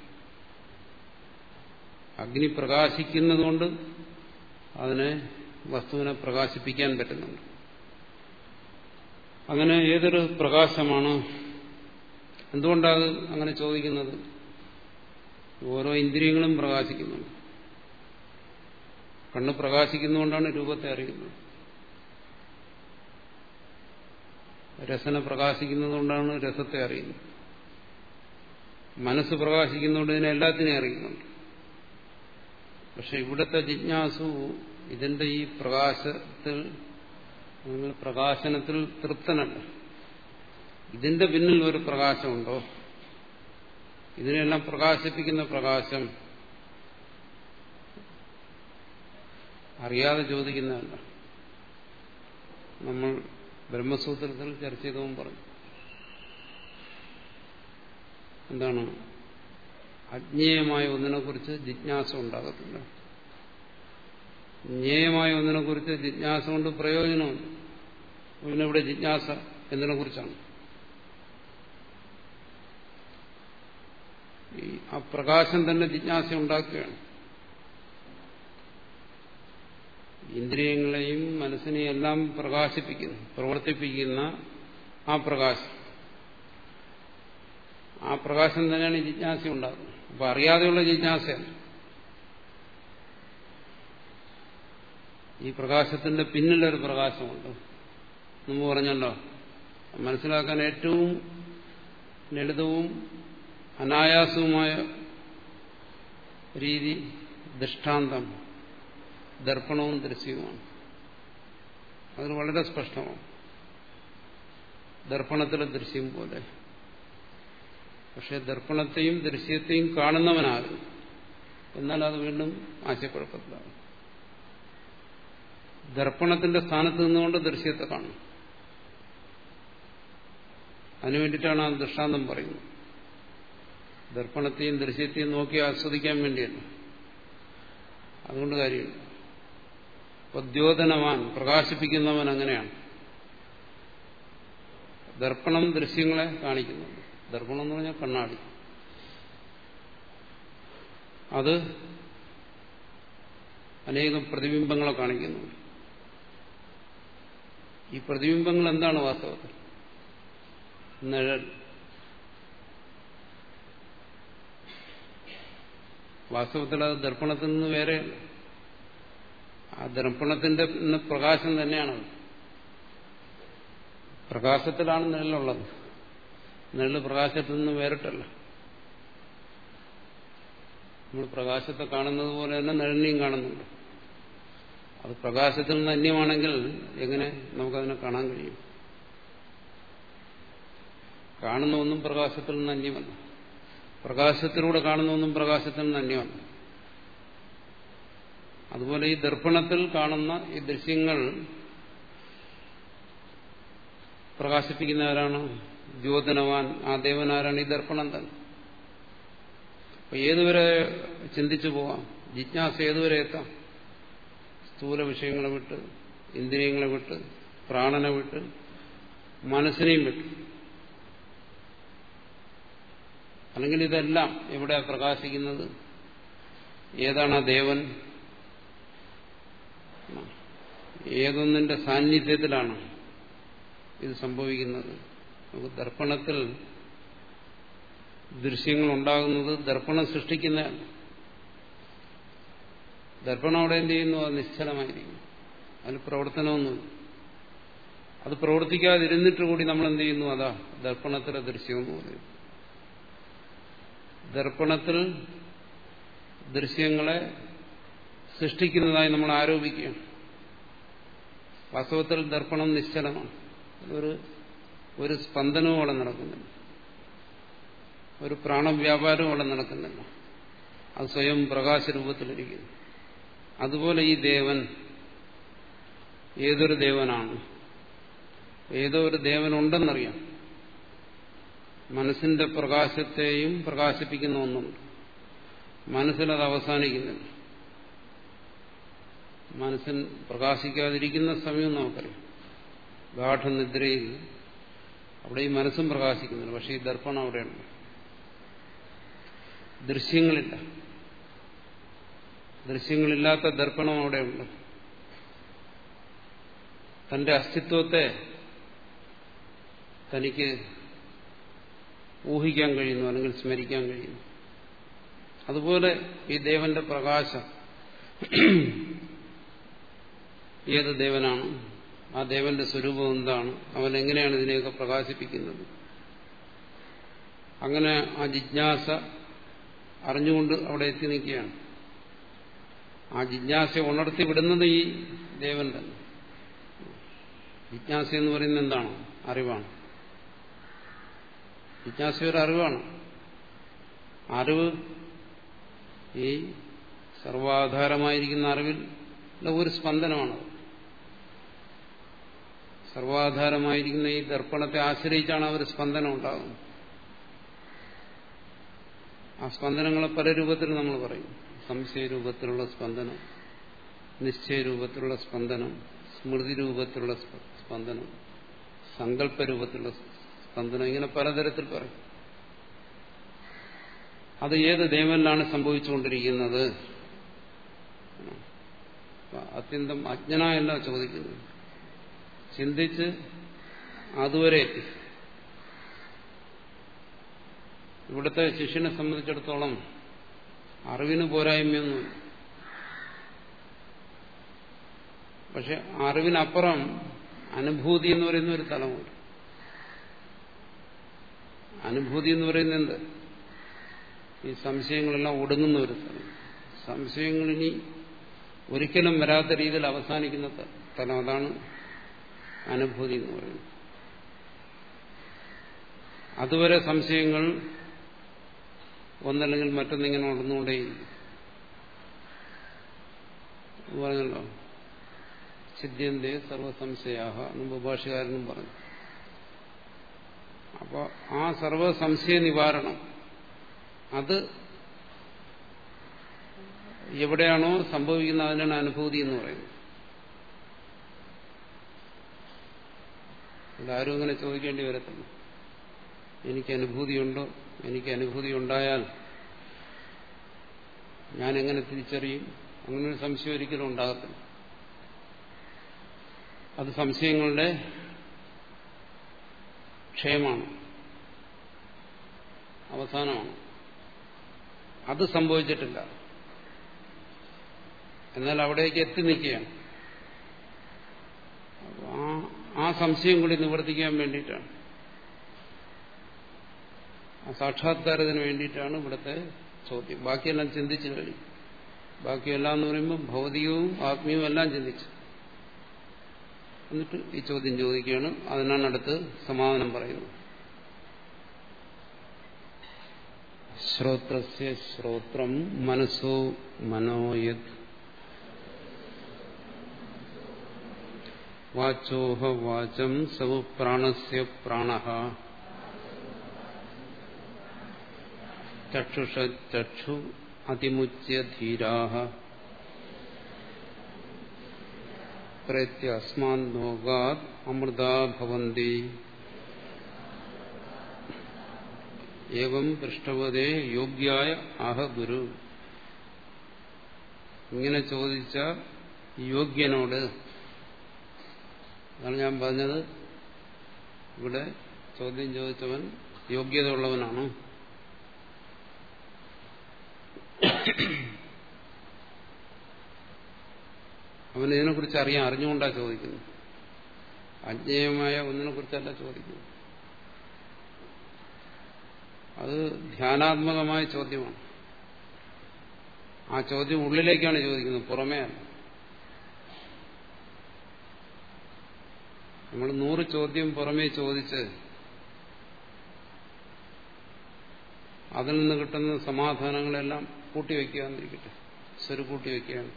അഗ്നി പ്രകാശിക്കുന്നതുകൊണ്ട് അതിനെ വസ്തുവിനെ പ്രകാശിപ്പിക്കാൻ പറ്റുന്നുണ്ട്. അങ്ങനെ ഏതൊരു പ്രകാശമാണ് എന്തുകൊണ്ടാണ് അങ്ങനെ ചോദിക്കുന്നത്? ഓരോ ഇന്ദ്രിയങ്ങളും പ്രകാശിക്കുന്നുണ്ട്. കണ്ണ് പ്രകാശിക്കുന്നതുകൊണ്ടാണ് രൂപത്തെ അറിയുന്നത്. രസന പ്രകാശിക്കുന്നതുകൊണ്ടാണ് രസത്തെ അറിയുന്നത്. മനസ്സ് പ്രകാശിക്കുന്നതുകൊണ്ട് ഇതിനെ എല്ലാത്തിനെയും അറിയുന്നുണ്ട്. പക്ഷെ ഇവിടുത്തെ ജിജ്ഞാസു ഇതിന്റെ ഈ പ്രകാശത്തിൽ പ്രകാശനത്തിൽ തൃപ്തനല്ല. ഇതിന്റെ പിന്നിൽ ഒരു പ്രകാശമുണ്ടോ? ഇതിനെല്ലാം പ്രകാശിപ്പിക്കുന്ന പ്രകാശം അറിയാതെ ചോദിക്കുന്നതല്ല. നമ്മൾ ബ്രഹ്മസൂത്രത്തിൽ ചർച്ച ചെയ്തവും പറഞ്ഞു. എന്താണ്? അജ്ഞേയമായ ഒന്നിനെക്കുറിച്ച് ജിജ്ഞാസ ഉണ്ടാകത്തില്ല. ജ്ഞേയമായ ഒന്നിനെക്കുറിച്ച് ജിജ്ഞാസ കൊണ്ട് പ്രയോജനമുണ്ട് ഇവിടെ ജിജ്ഞാസ എന്നതിനെ ഈ ആ പ്രകാശം തന്നെ ജിജ്ഞാസ ഉണ്ടാക്കുകയാണ്. ഇന്ദ്രിയങ്ങളെയും മനസ്സിനെയും എല്ലാം പ്രകാശിപ്പിക്കുന്നു പ്രവർത്തിപ്പിക്കുന്ന ആ പ്രകാശം. ആ പ്രകാശം തന്നെയാണ് ജിജ്ഞാസ ഉണ്ടാക്കുന്നത് അപ്പൊ അറിയാതെയുള്ള ജിജ്ഞാസയാണ് ഈ പ്രകാശത്തിന്റെ പിന്നിലൊരു പ്രകാശമുണ്ട്. മുമ്പ് പറഞ്ഞല്ലോ മനസ്സിലാക്കാൻ ഏറ്റവും ലളിതവും അനായാസവുമായ രീതി ദൃഷ്ടാന്തം ദർപ്പണവും ദൃശ്യവുമാണ്. അത് വളരെ സ്പഷ്ടമാണ്. ദർപ്പണത്തിലെ ദൃശ്യം പോലെ. പക്ഷെ ദർപ്പണത്തെയും ദൃശ്യത്തെയും കാണുന്നവനാകും എന്നാൽ അത് വീണ്ടും ആശയക്കുഴപ്പത്തിലാകും ദർപ്പണത്തിന്റെ സ്ഥാനത്ത് നിന്നുകൊണ്ട് ദൃശ്യത്തെ കാണും അതിനു വേണ്ടിയിട്ടാണ് ആ ദൃഷ്ടാന്തം പറയുന്നത്. ദർപ്പണത്തെയും ദൃശ്യത്തെയും നോക്കി ആസ്വദിക്കാൻ വേണ്ടിയാണ്. അതുകൊണ്ട് കാര്യമില്ല പദ്യോധനവാൻ പ്രകാശിപ്പിക്കുന്നവൻ അങ്ങനെയാണ്. ദർപ്പണം ദൃശ്യങ്ങളെ കാണിക്കുന്നുണ്ട്. ദർപ്പണം എന്ന് പറഞ്ഞാൽ കണ്ണാടി. അത് അനേകം പ്രതിബിംബങ്ങളെ കാണിക്കുന്നുണ്ട്. ഈ പ്രതിബിംബങ്ങൾ എന്താണ് വാസ്തവത്തിൽ? നിഴൽ. വാസ്തവത്തിൽ അത് ദർപ്പണത്തിൽ നിന്ന് വേറെയല്ല ആ ദർപ്പണത്തിന്റെ പ്രകാശം തന്നെയാണത് പ്രകാശത്തിലാണ് നിഴലുള്ളത്. നിഴൽ പ്രകാശത്തിൽ നിന്ന് വേറിട്ടല്ല. നമ്മൾ പ്രകാശത്തെ കാണുന്നത് പോലെ തന്നെ നിഴലിനെയും കാണുന്നുണ്ട്. അത് പ്രകാശത്തിൽ നിന്ന് അന്യമാണെങ്കിൽ എങ്ങനെ നമുക്കതിനെ കാണാൻ കഴിയും? കാണുന്ന ഒന്നും പ്രകാശത്തിൽ നിന്ന് അന്യമല്ല. പ്രകാശത്തിലൂടെ കാണുന്ന ഒന്നും പ്രകാശത്തിൽ നിന്ന് അന്യമല്ല അതുപോലെ ഈ ദർപ്പണത്തിൽ കാണുന്ന ഈ ദൃശ്യങ്ങൾ പ്രകാശിപ്പിക്കുന്നവരാണ് ദ്യോതനവാൻ ആ ദേവനാരാണ് ഈ ദർപ്പണം തന്നെ. അപ്പൊ ഏതുവരെ ചിന്തിച്ചു പോവാം? ജിജ്ഞാസ ഏതുവരെ എത്താം? സ്ഥൂല വിഷയങ്ങളെ വിട്ട് ഇന്ദ്രിയങ്ങളെ വിട്ട് പ്രാണനെ വിട്ട് മനസ്സിനെയും വിട്ട്. അല്ലെങ്കിൽ ഇതെല്ലാം എവിടെ പ്രകാശിക്കുന്നത് ഏതാണ് ആ ദേവൻ? ഏതൊന്നിന്റെ സാന്നിധ്യത്തിലാണ് ഇത് സംഭവിക്കുന്നത്? നമുക്ക് ദർപ്പണത്തിൽ ദൃശ്യങ്ങൾ ഉണ്ടാകുന്നത് ദർപ്പണം സൃഷ്ടിക്കുന്ന ദർപ്പണം അവിടെ എന്ത് ചെയ്യുന്നു? അത് നിശ്ചലമായിരിക്കും അതിന് പ്രവർത്തനമൊന്നും അത് പ്രവർത്തിക്കാതിരുന്നിട്ട് കൂടി നമ്മൾ എന്ത് ചെയ്യുന്നു? അതാ ദർപ്പണത്തിലെ ദൃശ്യമെന്ന് പറയും ദർപ്പണത്തിൽ ദൃശ്യങ്ങളെ സൃഷ്ടിക്കുന്നതായി നമ്മൾ ആരോപിക്കുകയാണ്. വാസ്തവത്തിൽ ദർപ്പണം നിശ്ചലമാണ്. ഒരു ഒരു സ്പന്ദനവും അവിടെ നടക്കുന്നില്ല. ഒരു പ്രാണവ്യാപാരവും അവിടെ നടക്കുന്നില്ല. അത് സ്വയം പ്രകാശരൂപത്തിലിരിക്കുന്നു. അതുപോലെ ഈ ദേവൻ ഏതൊരു ദേവനാണ്? ഏതോ ഒരു ദേവനുണ്ടെന്നറിയാം. മനസ്സിന്റെ പ്രകാശത്തെയും പ്രകാശിപ്പിക്കുന്ന ഒന്നുണ്ട് മനസ്സിലത് അവസാനിക്കുന്നില്ല. മനസ്സിൽ പ്രകാശിക്കാതിരിക്കുന്ന സമയം നമുക്കറിയാം. ഗാഠനിദ്രയിൽ അവിടെ ഈ മനസ്സും പ്രകാശിക്കുന്നില്ല. പക്ഷെ ഈ ദർപ്പണം അവിടെയുണ്ട്. ദൃശ്യങ്ങളില്ല. ദൃശ്യങ്ങളില്ലാത്ത ദർപ്പണം അവിടെയുണ്ട്. തന്റെ അസ്തിത്വത്തെ തനിക്ക് ഊഹിക്കാൻ കഴിയുന്നു അല്ലെങ്കിൽ സ്മരിക്കാൻ കഴിയുന്നു. അതുപോലെ ഈ ദേവന്റെ പ്രകാശം ഏത് ദേവനാണ്? ആ ദേവന്റെ സ്വരൂപം എന്താണ്? അവൻ എങ്ങനെയാണ് ഇതിനെയൊക്കെ പ്രകാശിപ്പിക്കുന്നത്? അങ്ങനെ ആ ജിജ്ഞാസ അറിഞ്ഞുകൊണ്ട് അവിടെ എത്തി നിൽക്കുകയാണ്. ആ ജിജ്ഞാസ ഉണർത്തി വിടുന്നത് ഈ ദേവൻ തന്നെ. ജിജ്ഞാസ എന്ന് പറയുന്നത് എന്താണ്? അറിവാണ്. ജിജ്ഞാസ ഒരു അറിവാണ്. അറിവ് ഈ സർവാധാരമായിരിക്കുന്ന അറിവിൽ ഒരു സ്പന്ദനമാണ് സർവാധാരമായിരിക്കുന്ന ഈ ദർപ്പണത്തെ ആശ്രയിച്ചാണ് അവർ സ്പന്ദനം ഉണ്ടാകുന്നത്. ആ സ്പന്ദനങ്ങളെ പല രൂപത്തിൽ നമ്മൾ പറയും. സംശയരൂപത്തിലുള്ള സ്പന്ദനം നിശ്ചയരൂപത്തിലുള്ള സ്പന്ദനം സ്മൃതി രൂപത്തിലുള്ള സ്പന്ദനം സങ്കല്പരൂപത്തിലുള്ള സ്പന്ദനം ഇങ്ങനെ പലതരത്തിൽ പറയും. അത് ഏത് ദേവനിലാണ് സംഭവിച്ചുകൊണ്ടിരിക്കുന്നത്? അത്യന്തം അജ്ഞനായല്ല ചോദിക്കുന്നത് ചിന്തിച്ച് അതുവരെ എത്തി. ഇവിടുത്തെ ശിഷ്യനെ സംബന്ധിച്ചിടത്തോളം അറിവിന് പോരായ്മയൊന്നും പക്ഷെ അറിവിനപ്പുറം അനുഭൂതി എന്ന് പറയുന്ന ഒരു തലമുണ്ട്. അനുഭൂതി എന്ന് പറയുന്നത് എന്ത് ഈ സംശയങ്ങളെല്ലാം ഒടുങ്ങുന്ന ഒരു സ്ഥലം. സംശയങ്ങൾ ഇനി ഒരിക്കലും വരാത്ത രീതിയിൽ അവസാനിക്കുന്ന സ്ഥലം അതാണ് അനുഭൂതി എന്ന് പറയുന്നത്. അതുവരെ സംശയങ്ങൾ ഒന്നല്ലെങ്കിൽ മറ്റൊന്നിങ്ങനെ ഉടന്നുകൂടെ പറഞ്ഞല്ലോ. സിദ്ധ്യന്തേ സർവസംശയാഹ എന്നും ഭാഷകാരനും പറഞ്ഞു. അപ്പോൾ ആ സർവസംശയ നിവാരണം അത് എവിടെയാണോ സംഭവിക്കുന്നത് അതിനാണ് അനുഭൂതി എന്ന് പറയുന്നത്. ഇതാരും ഇങ്ങനെ ചോദിക്കേണ്ടി വരത്തില്ല. എനിക്ക് അനുഭൂതിയുണ്ടോ? എനിക്ക് അനുഭൂതി ഉണ്ടായാൽ ഞാൻ എങ്ങനെ തിരിച്ചറിയും അങ്ങനൊരു സംശയം ഒരിക്കലും ഉണ്ടാകത്തില്ല. അത് സംശയങ്ങളുടെ ക്ഷയമാണ് അവസാനമാണ്. അത് സംഭവിച്ചിട്ടില്ല. എന്നാൽ അവിടേക്ക് എത്തി നിൽക്കുകയാണ്. ആ സംശയം കൂടി നിവർത്തിക്കാൻ വേണ്ടിയിട്ടാണ്. ആ സാക്ഷാത്കാരത്തിന് വേണ്ടിയിട്ടാണ് ഇവിടുത്തെ ചോദ്യം. ബാക്കിയെല്ലാം ചിന്തിച്ചു കഴിഞ്ഞു. ബാക്കിയെല്ലാം എന്ന് പറയുമ്പോൾ ഭൗതികവും ആത്മീയവും എല്ലാം ചിന്തിച്ചു. എന്നിട്ട് ഈ ചോദ്യം ചോദിക്കുകയാണ്. അതിനാണ് അടുത്ത് സമാധാനം പറയുന്നത്. ശ്രോത്രസ്യ ശ്രോത്രം മനസ്സോ മനോയത്. വാചോഹ വാചം സവ പ്രാണസ്യ പ്രാണ. ചക്ഷുഷ ചക്ഷു അതിമുച്യ ധീരാഹ പ്രത്യസ്മാൻ ലോകാത് അമൃതാ ഭവന്തി. ഏവം പൃഷ്ടവതേ യോഗ്യായ അഹ ഗുരു. ഇങ്ങനെ ചോദിച്ച യോഗ്യനോട് അതാണ് ഞാൻ പറഞ്ഞത് ഇവിടെ ചോദ്യം ചോദിച്ചവൻ യോഗ്യത ഉള്ളവനാണോ അവൻ ഇതിനെക്കുറിച്ച് അറിയാൻ അറിഞ്ഞുകൊണ്ടാ ചോദിക്കുന്നു അജ്ഞേയമായ ഒന്നിനെ കുറിച്ചല്ല ചോദിക്കുന്നു അത് ധ്യാനാത്മകമായ ചോദ്യമാണ്. ആ ചോദ്യം ഉള്ളിലേക്കാണ് ചോദിക്കുന്നത് പുറമേ അല്ല. നമ്മൾ നൂറ് ചോദ്യം പുറമേ ചോദിച്ച് അതിൽ നിന്ന് കിട്ടുന്ന സമാധാനങ്ങളെല്ലാം കൂട്ടിവെക്കുകയെന്നിരിക്കട്ടെ സ്വരു വയ്ക്കുകയാണ്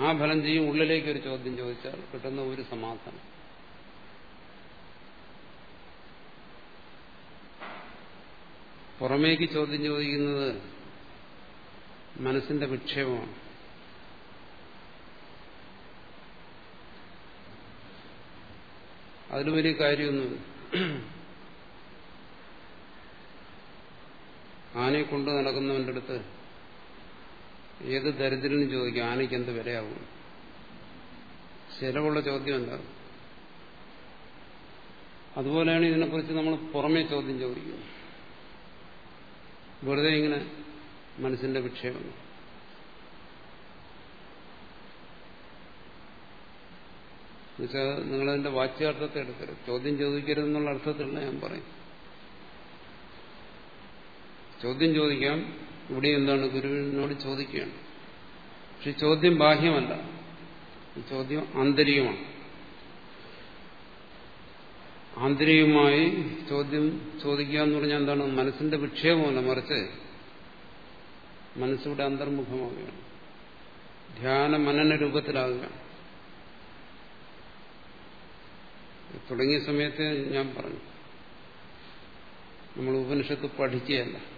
ആ ഫലം ചെയ്യും. ഉള്ളിലേക്ക് ഒരു ചോദ്യം ചോദിച്ചാൽ കിട്ടുന്ന ഒരു സമാധാനം. പുറമേക്ക് ചോദ്യം ചോദിക്കുന്നത് മനസ്സിന്റെ വിക്ഷേപമാണ്. അതിന് വലിയ കാര്യമൊന്നുമില്ല. ആനയെ കൊണ്ടു നടക്കുന്നവന്റെ അടുത്ത് ഏത് ദരിദ്രനും ചോദിക്കും. ആനയ്ക്ക് എന്ത് വിലയാവും? ചിലവുള്ള എന്താ? അതുപോലെയാണ് ഇതിനെക്കുറിച്ച് നമ്മൾ പുറമേ ചോദ്യം ചോദിക്കുന്നത് വെറുതെ ഇങ്ങനെ മനസ്സിന്റെ വിക്ഷേപം. എന്നുവെച്ചാൽ നിങ്ങളതിന്റെ വാച്യാർത്ഥത്തെ എടുക്കരുത്. ചോദ്യം ചോദിക്കരുതെന്നുള്ള അർത്ഥത്തിലുള്ള ഞാൻ പറയും. ചോദ്യം ചോദിക്കാം ഇവിടെ എന്താണ് ഗുരുവിനോട് ചോദിക്കുകയാണ്. പക്ഷെ ചോദ്യം ബാഹ്യമല്ല. ചോദ്യം ആന്തരികമാണ്. ആന്തരികമായി ചോദ്യം ചോദിക്കുക എന്ന് പറഞ്ഞാൽ എന്താണ്? മനസ്സിന്റെ വിക്ഷേപമല്ല മറിച്ച് മനസ്സിവിടെ അന്തർമുഖമാവുകയാണ്. ധ്യാന മനന രൂപത്തിലാകുകയാണ്. തുടങ്ങിയ സമയത്ത് ഞാൻ പറഞ്ഞു. നമ്മൾ ഉപനിഷത്ത് പഠിക്കുകയല്ല.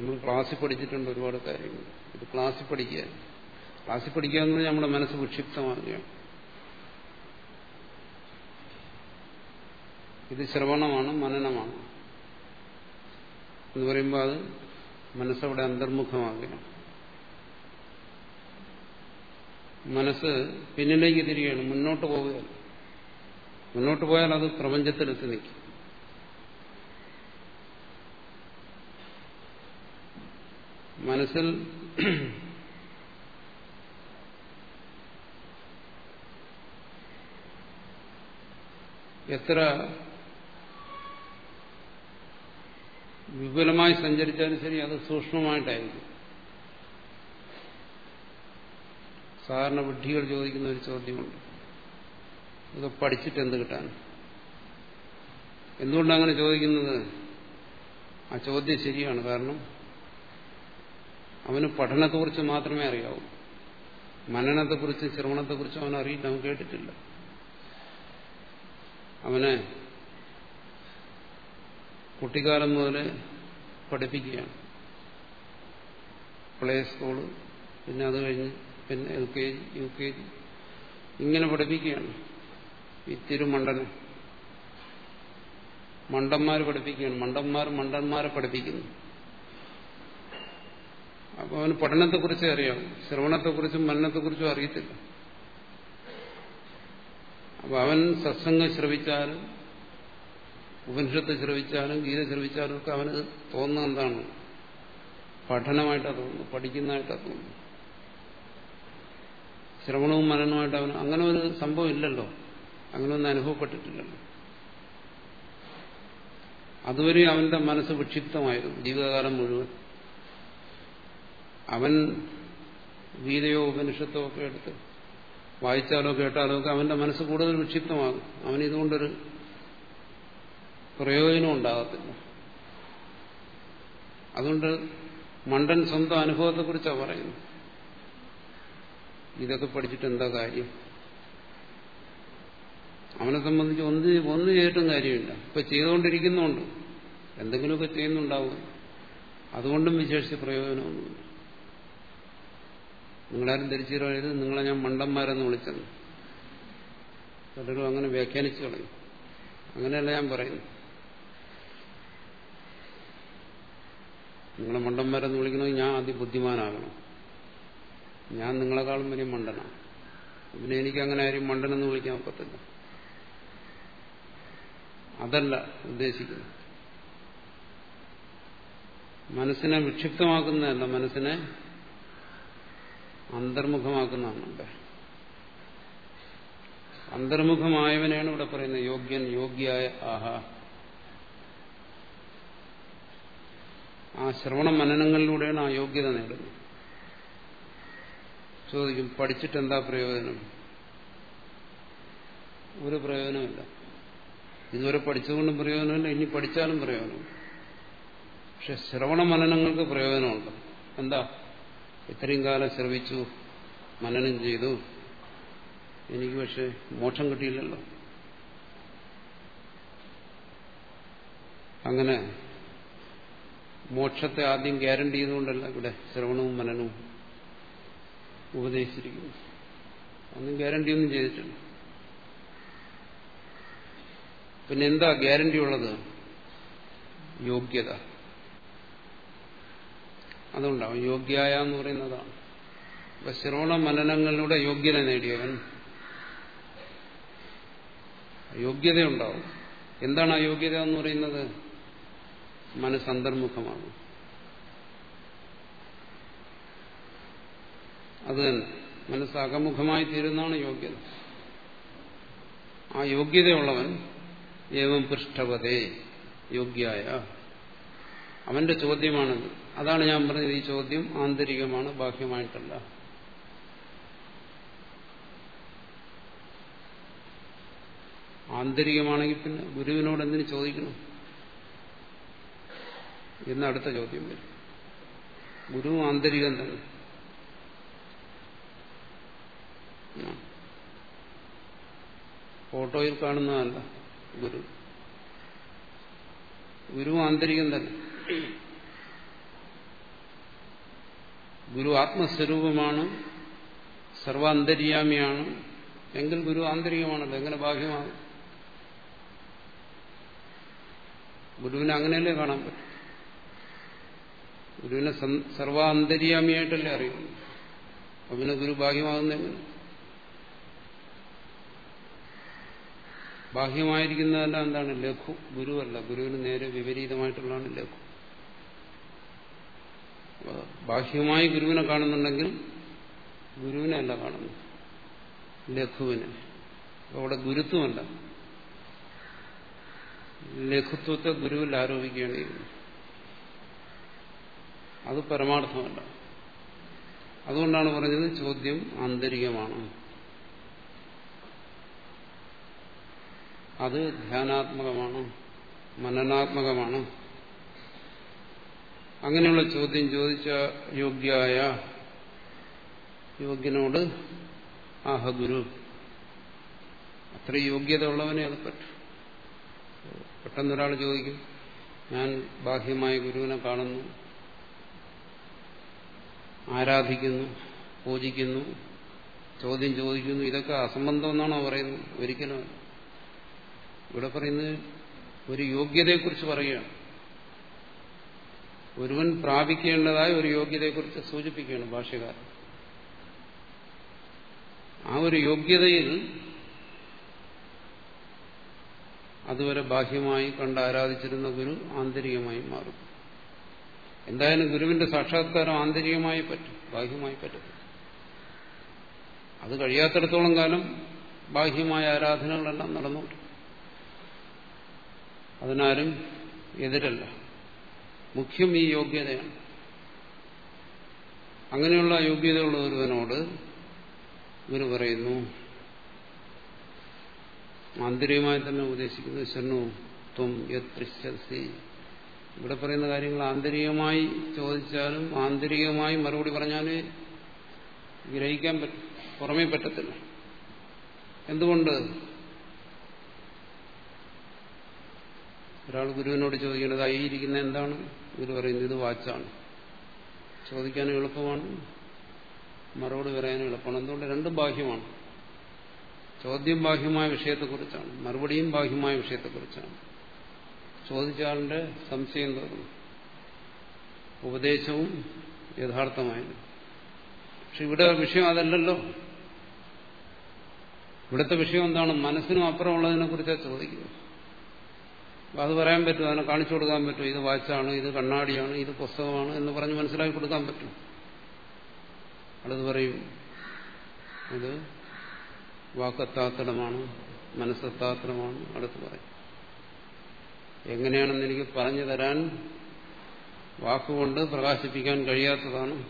നമ്മൾ ക്ലാസ്സിൽ പഠിച്ചിട്ടുണ്ട് ഒരുപാട് കാര്യങ്ങൾ. ഇത് ക്ലാസ്സിൽ പഠിക്കുക. ക്ലാസ്സിൽ പഠിക്കുക എന്ന് നമ്മുടെ മനസ്സ് വിക്ഷിപ്തമാകുകയാണ്. ഇത് ശ്രവണമാണ് മനനമാണ്. എന്ന് പറയുമ്പോൾ അത് മനസ്സവിടെ അന്തർമുഖമാകുകയാണ്. മനസ്സ് പിന്നിലേക്ക് തിരികെയാണ് മുന്നോട്ട് പോവുകയാണ്. മുന്നോട്ട് പോയാൽ അത് പ്രപഞ്ചത്തിലെത്തി നിൽക്കും. മനസ്സിൽ എത്ര വിപുലമായി സഞ്ചരിച്ചാലും ശരി അത് സൂക്ഷ്മമായിട്ടായിരിക്കും. സാധാരണ ബുദ്ധികൾ ചോദിക്കുന്ന ഒരു ചോദ്യമുണ്ട്. ഇതൊക്കെ പഠിച്ചിട്ട് എന്ത് കിട്ടാൻ? എന്തുകൊണ്ടാണ് അങ്ങനെ ചോദിക്കുന്നത്? ആ ചോദ്യം ശരിയാണ്. കാരണം അവന് പഠനത്തെക്കുറിച്ച് മാത്രമേ അറിയാവൂ. മനനത്തെക്കുറിച്ച് ശ്രവണത്തെക്കുറിച്ച് അവൻ അറിയില്ല അവൻ കേട്ടിട്ടില്ല. അവനെ കുട്ടിക്കാലം മുതൽ പഠിപ്പിക്കുകയാണ്. പ്ലേ സ്കൂൾ പിന്നെ അത് കഴിഞ്ഞ് പിന്നെ L K G U K G. ഇങ്ങനെ പഠിപ്പിക്കുകയാണ് ഈ തിരുമണ്ഡലം മണ്ടന്മാർ പഠിപ്പിക്കുകയാണ്. മണ്ടന്മാർ മണ്ടന്മാരെ പഠിപ്പിക്കുന്നു. അപ്പൊ അവന് പഠനത്തെക്കുറിച്ചേ അറിയാം. ശ്രവണത്തെക്കുറിച്ചും മനനത്തെക്കുറിച്ചും അറിയത്തില്ല. അപ്പൊ അവൻ സത്സംഗം ശ്രവിച്ചാലും ഉപനിഷത്ത് ശ്രവിച്ചാലും ഗീത ശ്രവിച്ചാലും ഒക്കെ അവന് തോന്നുന്ന എന്താണ്? പഠനമായിട്ടാണ് തോന്നുന്നു പഠിക്കുന്നതായിട്ടാണ് തോന്നുന്നു ശ്രവണവും മരണവുമായിട്ട് അവന് അങ്ങനെ ഒരു സംഭവം ഇല്ലല്ലോ. അങ്ങനെ ഒന്നും അനുഭവപ്പെട്ടിട്ടില്ലല്ലോ. അതുവരെ അവന്റെ മനസ്സ് വിക്ഷിപ്തമായിരുന്നു. ജീവിതകാലം മുഴുവൻ. അവൻ ഗീതയോ ഉപനിഷത്തോ ഒക്കെ എടുത്ത് വായിച്ചാലോ കേട്ടാലോ ഒക്കെ അവന്റെ മനസ്സ് കൂടുതൽ വിക്ഷിപ്തമാകും. അവൻ ഇതുകൊണ്ടൊരു പ്രയോജനം ഉണ്ടാകത്തില്ല. അതുകൊണ്ട് മണ്ടൻ സ്വന്തം അനുഭവത്തെക്കുറിച്ചാണ് പറയുന്നത്. ഇതൊക്കെ പഠിച്ചിട്ട് എന്താ കാര്യം? അവനെ സംബന്ധിച്ച് ഒന്ന് ഒന്ന് ചെയ്തിട്ടും കാര്യമില്ല. ഇപ്പൊ ചെയ്തുകൊണ്ടിരിക്കുന്നുണ്ട് എന്തെങ്കിലുമൊക്കെ ചെയ്യുന്നുണ്ടാവും. അതുകൊണ്ടും വിശേഷിച്ച് പ്രയോജനമൊന്നുമില്ല. നിങ്ങളാരും ധരിച്ചു നിങ്ങളെ ഞാൻ മണ്ടന്മാരെന്ന് വിളിച്ചെന്ന് പലരും അങ്ങനെ വ്യാഖ്യാനിച്ചു കളയും. അങ്ങനെയല്ല ഞാൻ പറയുന്നു നിങ്ങളെ മണ്ടന്മാരെന്ന് വിളിക്കണമെങ്കിൽ ഞാൻ അതിബുദ്ധിമാനാകണം. ഞാൻ നിങ്ങളെക്കാളും വലിയ മണ്ടനാണ്. പിന്നെ എനിക്ക് അങ്ങനെ ആരും മണ്ടനെന്ന് വിളിക്കാൻ ഒക്കത്തില്ല. അതല്ല ഉദ്ദേശിക്കുന്നത്. മനസ്സിനെ വിക്ഷിപ്തമാക്കുന്നതല്ല മനസ്സിനെ അന്തർമുഖമാക്കുന്നതാണ് ഇവിടെ അന്തർമുഖമായവനെയാണ് ഇവിടെ പറയുന്നത് യോഗ്യൻ യോഗ്യായ ആഹ. ആ ശ്രവണ മനനങ്ങളിലൂടെയാണ് ആ യോഗ്യത നേടുന്നത്. ചോദിക്കും പഠിച്ചിട്ട് എന്താ പ്രയോജനം? ഒരു പ്രയോജനമില്ല. ഇതുവരെ പഠിച്ചതുകൊണ്ടും പ്രയോജനമില്ല ഇനി പഠിച്ചാലും പ്രയോജനം പക്ഷെ ശ്രവണ മനനങ്ങൾക്ക് പ്രയോജനമുണ്ട്. എന്താ? ഇത്രയും കാലം ശ്രവിച്ചു മനനം ചെയ്തു. എനിക്ക് പക്ഷെ മോക്ഷം കിട്ടിയില്ലല്ലോ. അങ്ങനെ മോക്ഷത്തെ ആദ്യം ഗ്യാരണ്ടി ചെയ്തുകൊണ്ടല്ല ഇവിടെ ശ്രവണവും മനനവും ഉപദേശിച്ചിരിക്കുന്നു ഒന്നും ഗ്യാരണ്ടി ഒന്നും ചെയ്തിട്ടില്ല. പിന്നെ എന്താ ഗ്യാരണ്ടി ഉള്ളത്? യോഗ്യത. അതുണ്ടാവും. യോഗ്യായ എന്ന് പറയുന്നതാണ്. അപ്പൊ ശ്രവണ മനനങ്ങളിലൂടെ യോഗ്യത നേടിയവൻ. യോഗ്യതയുണ്ടാവും. എന്താണ് ആ യോഗ്യത എന്ന് പറയുന്നത്? മനസ്സന്തർമുഖമാണ്. അത് തന്നെ. മനസ്സ് അകമുഖമായി തീരുന്നതാണ് യോഗ്യത. ആ യോഗ്യതയുള്ളവൻ ഏവം പൃഷ്ഠപതേ യോഗ്യായ. അവന്റെ ചോദ്യമാണത്. അതാണ് ഞാൻ പറഞ്ഞത് ഈ ചോദ്യം ആന്തരികമാണ് ബാഹ്യമായിട്ടല്ല. ആന്തരികമാണെങ്കിൽ പിന്നെ ഗുരുവിനോട് എന്തിനു ചോദിക്കണം? എന്ന അടുത്ത ചോദ്യം വരും. ഗുരു ആന്തരികം തന്നെ. ഫോട്ടോയിൽ കാണുന്നതല്ല ഗുരു. ഗുരു ആന്തരികം തന്നെ. ഗുരു ആത്മസ്വരൂപമാണ് സർവാന്തര്യാമിയാണ് എങ്കിൽ ഗുരു ആന്തരികമാണല്ലോ എങ്ങനെ ബാഹ്യമാകും? ഗുരുവിനെ അങ്ങനെയല്ലേ കാണാൻ പറ്റും? ഗുരുവിനെ സർവാന്തര്യാമിയായിട്ടല്ലേ അപ്പൊ പിന്നെ ഗുരു ബാഹ്യമാകുന്നെങ്ങനെ ബാഹ്യമായിരിക്കുന്നതല്ല എന്താണ്? ലഘു ഗുരുവല്ല ഗുരുവിന് നേരെ വിപരീതമായിട്ടുള്ളതാണ് ലഘു. ബാഹ്യമായി ഗുരുവിനെ കാണുന്നുണ്ടെങ്കിൽ ഗുരുവിനെ അല്ല കാണുന്നു ലഘുവിനെ. അവിടെ ഗുരുത്വമല്ല. ലഘുത്വത്തെ ഗുരുവിൽ ആരോപിക്കുകയാണ് ചെയ്യുന്നത് അത് പരമാർത്ഥമല്ല. അതുകൊണ്ടാണ് പറഞ്ഞത് ചോദ്യം ആന്തരികമാണ്. അത് ധ്യാനാത്മകമാണ് മനനാത്മകമാണ്. അങ്ങനെയുള്ള ചോദ്യം ചോദിച്ച യോഗ്യായ യോഗ്യനോട് ആഹ ഗുരു അത്ര യോഗ്യത ഉള്ളവനെ അത് പറ്റും. പെട്ടെന്നൊരാൾ ചോദിക്കും ഞാൻ ബാഹ്യമായ ഗുരുവിനെ കാണുന്നു ആരാധിക്കുന്നു പൂജിക്കുന്നു. ചോദ്യം ചോദിക്കുന്നു. ഇതൊക്കെ അസംബന്ധം എന്നാണോ പറയുന്നത്? ഒരിക്കലും. ഇവിടെ പറയുന്നത് ഒരു യോഗ്യതയെക്കുറിച്ച് പറയുകയാണ്. ഒരുവൻ പ്രാപിക്കേണ്ടതായ ഒരു യോഗ്യതയെക്കുറിച്ച് സൂചിപ്പിക്കുകയാണ് ഭാഷ്യകാരൻ. ആ ഒരു യോഗ്യതയിൽ അതുവരെ ബാഹ്യമായി കണ്ട് ആരാധിച്ചിരുന്ന ഗുരു ആന്തരികമായി മാറും. എന്തായാലും ഗുരുവിന്റെ സാക്ഷാത്കാരം ആന്തരികമായി പറ്റും ബാഹ്യമായി പറ്റും അത് കഴിയാത്തിടത്തോളം കാലം ബാഹ്യമായ ആരാധനകളെല്ലാം നടന്നു അതിനാരും എതിരല്ല. മുഖ്യം ഈ യോഗ്യതയാണ്. അങ്ങനെയുള്ള യോഗ്യതയുള്ള ഒരുവനോട് ഗുരു പറയുന്നു ആന്തരികമായി തന്നെ ഉപദേശിക്കുന്നു ശരണു ത്വം യത്രി ഇവിടെ പറയുന്ന കാര്യങ്ങൾ ആന്തരികമായി ചോദിച്ചാലും ആന്തരികമായി മറുപടി പറഞ്ഞാലേ ഗ്രഹിക്കാൻ പുറമേ പറ്റത്തില്ല. എന്തുകൊണ്ട്? ഒരാൾ ഗുരുവിനോട് ചോദിക്കേണ്ടത് ആയിരിക്കുന്ന എന്താണ്? ഗുരു പറയുന്നത് ഇത് വാച്ചാണ്. ചോദിക്കാനും എളുപ്പമാണ്. മറുപടി പറയാനും എളുപ്പമാണ്. എന്തുകൊണ്ട്? രണ്ടും ബാഹ്യമാണ്. ചോദ്യം ബാഹ്യമായ വിഷയത്തെക്കുറിച്ചാണ്. മറുപടിയും ബാഹ്യമായ വിഷയത്തെക്കുറിച്ചാണ്. ചോദിച്ചാളിന്റെ സംശയം തോന്നുന്നു ഉപദേശവും യഥാർത്ഥമായിരുന്നു. പക്ഷെ ഇവിടെ വിഷയം അതല്ലല്ലോ. ഇവിടുത്തെ വിഷയം എന്താണ്? മനസ്സിനും അപ്പുറമുള്ളതിനെ കുറിച്ചാണ് ചോദിക്കുന്നത്. അത് പറയാൻ പറ്റും അതിനെ കാണിച്ചു കൊടുക്കാൻ പറ്റും. ഇത് വാച്ചാണ് ഇത് കണ്ണാടിയാണ് ഇത് പുസ്തകമാണ് എന്ന് പറഞ്ഞ് മനസ്സിലാക്കി കൊടുക്കാൻ പറ്റും. അടുത്ത് പറയും? ഇത് വാക്കത്താത്തടമാണ് മനസ്സത്താത്തടമാണ് അടുത്ത് പറയും. എങ്ങനെയാണെന്ന് എനിക്ക് പറഞ്ഞു തരാൻ വാക്കുകൊണ്ട് പ്രകാശിപ്പിക്കാൻ കഴിയാത്തതാണ്.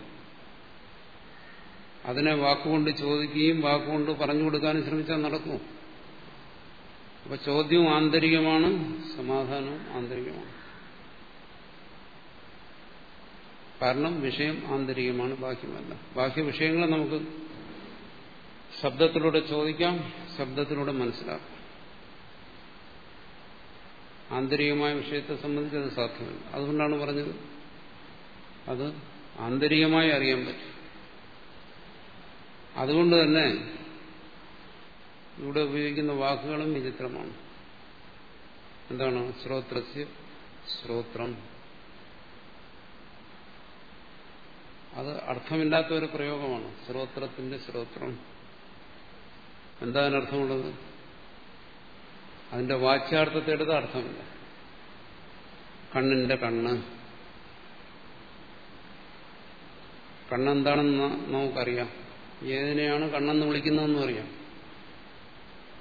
അതിനെ വാക്കുകൊണ്ട് ചോദിക്കുകയും വാക്കുകൊണ്ട് പറഞ്ഞു കൊടുക്കാനും ശ്രമിച്ചാൽ നടക്കുമോ? അപ്പൊ ചോദ്യവും ആന്തരികമാണ് സമാധാനവും ആന്തരികമാണ്. കാരണം വിഷയം ആന്തരികമാണ് ബാഹ്യമല്ല. ബാഹ്യ വിഷയങ്ങളെ നമുക്ക് ശബ്ദത്തിലൂടെ ചോദിക്കാം ശബ്ദത്തിലൂടെ മനസ്സിലാക്കാം. ആന്തരികമായ വിഷയത്തെ സംബന്ധിച്ച് അത് സാധ്യമല്ല. അതുകൊണ്ടാണ് പറഞ്ഞത് അത് ആന്തരികമായി അറിയാൻ പറ്റും. അതുകൊണ്ട് തന്നെ ഇവിടെ ഉപയോഗിക്കുന്ന വാക്കുകളും വിചിത്രമാണ്. എന്താണ്? ശ്രോത്രസ്യ ശ്രോത്രം. അത് അർത്ഥമില്ലാത്ത ഒരു പ്രയോഗമാണ്. ശ്രോത്രത്തിന്റെ ശ്രോത്രം. എന്താ അതിനർത്ഥമുള്ളത്? അതിന്റെ വാച്യാർത്ഥത്തെ എടുത്ത അർത്ഥമില്ല. കണ്ണിന്റെ കണ്ണ്. കണ്ണെന്താണെന്ന് നമുക്കറിയാം. ഏതിനെയാണ് കണ്ണെന്ന് വിളിക്കുന്നതെന്നും അറിയാം.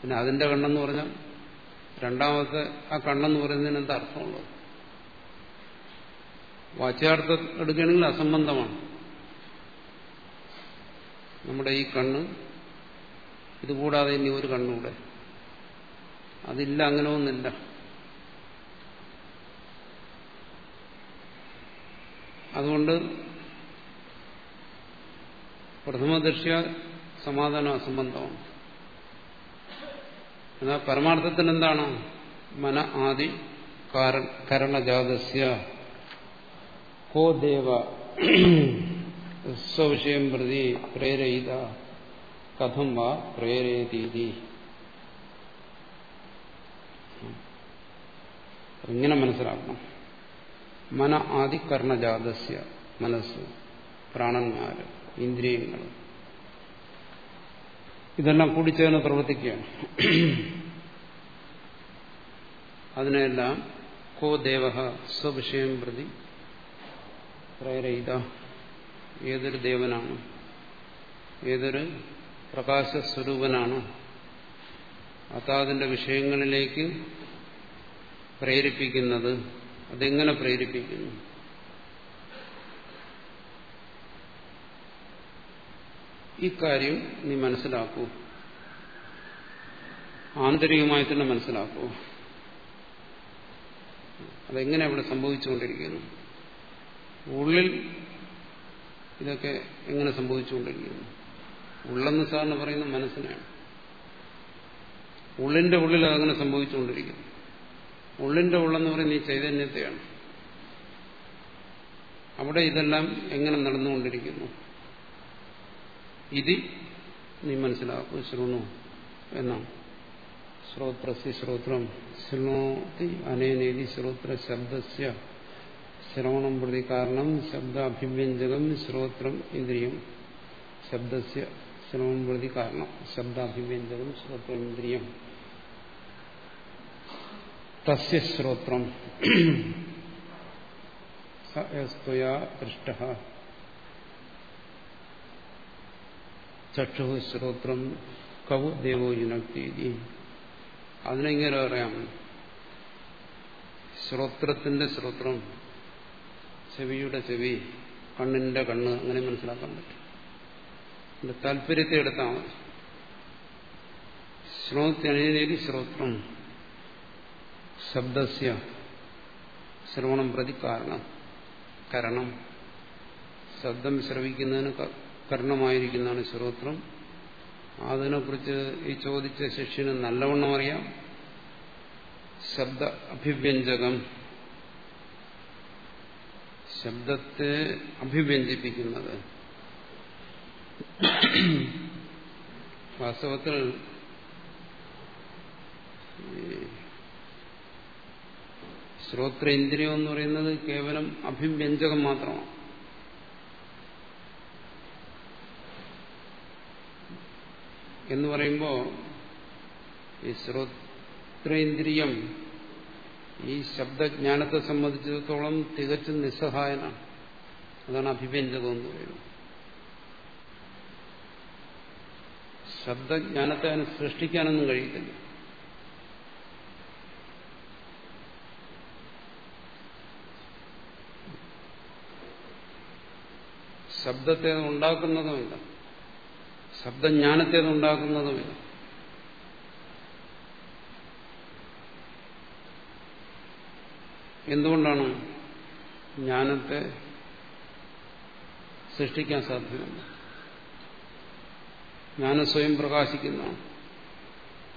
പിന്നെ അതിന്റെ കണ്ണെന്ന് പറഞ്ഞാൽ രണ്ടാമത്തെ ആ കണ്ണെന്ന് പറയുന്നതിന് എന്താ അർത്ഥമുള്ളത്? വാച്യാർത്ഥം എടുക്കുകയാണെങ്കിൽ അസംബന്ധമാണ്. നമ്മുടെ ഈ കണ്ണ് ഇതുകൂടാതെ ഇനി ഒരു കണ്ണൂടെ. അതില്ല അങ്ങനെ ഒന്നില്ല അതുകൊണ്ട് പ്രഥമദൃഷ്യ സമാധാന അസംബന്ധമാണ്. എന്നാ പരമാർത്ഥത്തിന് എന്താണ് മന ആദി കരണജാതസ്യ. കോ ദേവ സ്വവിഷയം പ്രതി പ്രേരയിത. കഥം വാ പ്രേരയതീതി. ഇങ്ങനെ മനസ്സിലാക്കണം. മന ആദി കർണജാതസ്യ മനസ്സ്. പ്രാണന്മാര്. ഇന്ദ്രിയങ്ങൾ ഇതെല്ലാം കൂടിച്ചേർന്ന് പ്രവർത്തിക്കുകയാണ്. അതിനെല്ലാം കോ ദേവ സ്വവിഷയം പ്രതി പ്രേരയിത. ഏതൊരു ദേവനാണ്? ഏതൊരു പ്രകാശസ്വരൂപനാണ്? അതാതിന്റെ വിഷയങ്ങളിലേക്ക് പ്രേരിപ്പിക്കുന്നത്. അതെങ്ങനെ പ്രേരിപ്പിക്കുന്നു? ഇക്കാര്യം നീ മനസ്സിലാക്കൂ. ആന്തരികമായി തന്നെ മനസ്സിലാക്കൂ. അതെങ്ങനെ അവിടെ സംഭവിച്ചുകൊണ്ടിരിക്കുന്നു? ഉള്ളിൽ ഇതൊക്കെ എങ്ങനെ സംഭവിച്ചുകൊണ്ടിരിക്കുന്നു? ഉള്ളെന്ന് സാറിന് പറയുന്ന മനസ്സിനാണ്. ഉള്ളിന്റെ ഉള്ളിൽ അതങ്ങനെ സംഭവിച്ചുകൊണ്ടിരിക്കുന്നു. ഉള്ളിന്റെ ഉള്ളെന്ന് പറയുന്ന ഈ ചൈതന്യത്തെയാണ്. അവിടെ ഇതെല്ലാം എങ്ങനെ നടന്നുകൊണ്ടിരിക്കുന്നു? ഇത് നീ മനസ്സിലാക്കൂ ശൃണു എന്നാണ്. ശ്രോത്രസ്യ ശ്രോത്രം. ശൃണോതി അനേനേതി ശ്രോത്ര ശബ്ദസ്യ. ശ്രവണം പ്രതി കാരണം ശബ്ദാഭിവ്യഞ്ജകം ശ്രോത്രം ഇന്ദ്രിയം. ശബ്ദസ്യ ശ്രവണം പ്രതി കാരണം ശബ്ദാഭിവ്യഞ്ജകം ശ്രോത്രം ഇന്ദ്രിയം. തസ്യ ശ്രോത്രം. സയസ്ത്വയാ പൃഷ്ട ചക്ഷു ശ്രോത്രം കവു ദേവോ അതിനെങ്ങനെ പറയാം? ശ്രോത്രത്തിന്റെ ശ്രോത്രം ചെവിയുടെ ചെവി കണ്ണിന്റെ കണ്ണ് അങ്ങനെ മനസ്സിലാക്കാൻ പറ്റും. താല്പര്യത്തെ എടുത്താൽ മതി. ശ്രോത്യനേരി ശ്രോത്രം ശബ്ദസ്യ ശ്രവണം പ്രതി കാരണം. കരണം ശബ്ദം ശ്രവിക്കുന്നതിന് കരണമായിരിക്കുന്നതാണ് ശ്രോത്രം അതിനെക്കുറിച്ച് ഈ ചോദിച്ച ശിഷ്യന് നല്ലവണ്ണം അറിയാം. ശബ്ദ അഭിവ്യഞ്ജകം ശബ്ദത്തെ അഭിവ്യഞ്ജിപ്പിക്കുന്നത്. വാസ്തവത്തിൽ ശ്രോത്രേന്ദ്രിയം എന്ന് പറയുന്നത് കേവലം അഭിവ്യഞ്ജകം മാത്രമാണ്. എന്ന് പറയുമ്പോൾ ഈ ശ്രോത്രേന്ദ്രിയം ഈ ശബ്ദജ്ഞാനത്തെ സംബന്ധിച്ചിടത്തോളം തികച്ചും നിസ്സഹായനാണ്. അതാണ് അഭിവ്യഞ്ജകം എന്ന് പറയുന്നത്. ശബ്ദജ്ഞാനത്തെ അതിന് സൃഷ്ടിക്കാനൊന്നും കഴിയത്തില്ല ശബ്ദത്തെ ഉണ്ടാക്കുന്നതുമില്ല. ശബ്ദജ്ഞാനത്തെ ഉണ്ടാക്കുന്നതുമില്ല എന്തുകൊണ്ടാണ് ജ്ഞാനത്തെ സൃഷ്ടിക്കാൻ സാധ്യമല്ല ജ്ഞാനം സ്വയം പ്രകാശിക്കുന്നതാണ്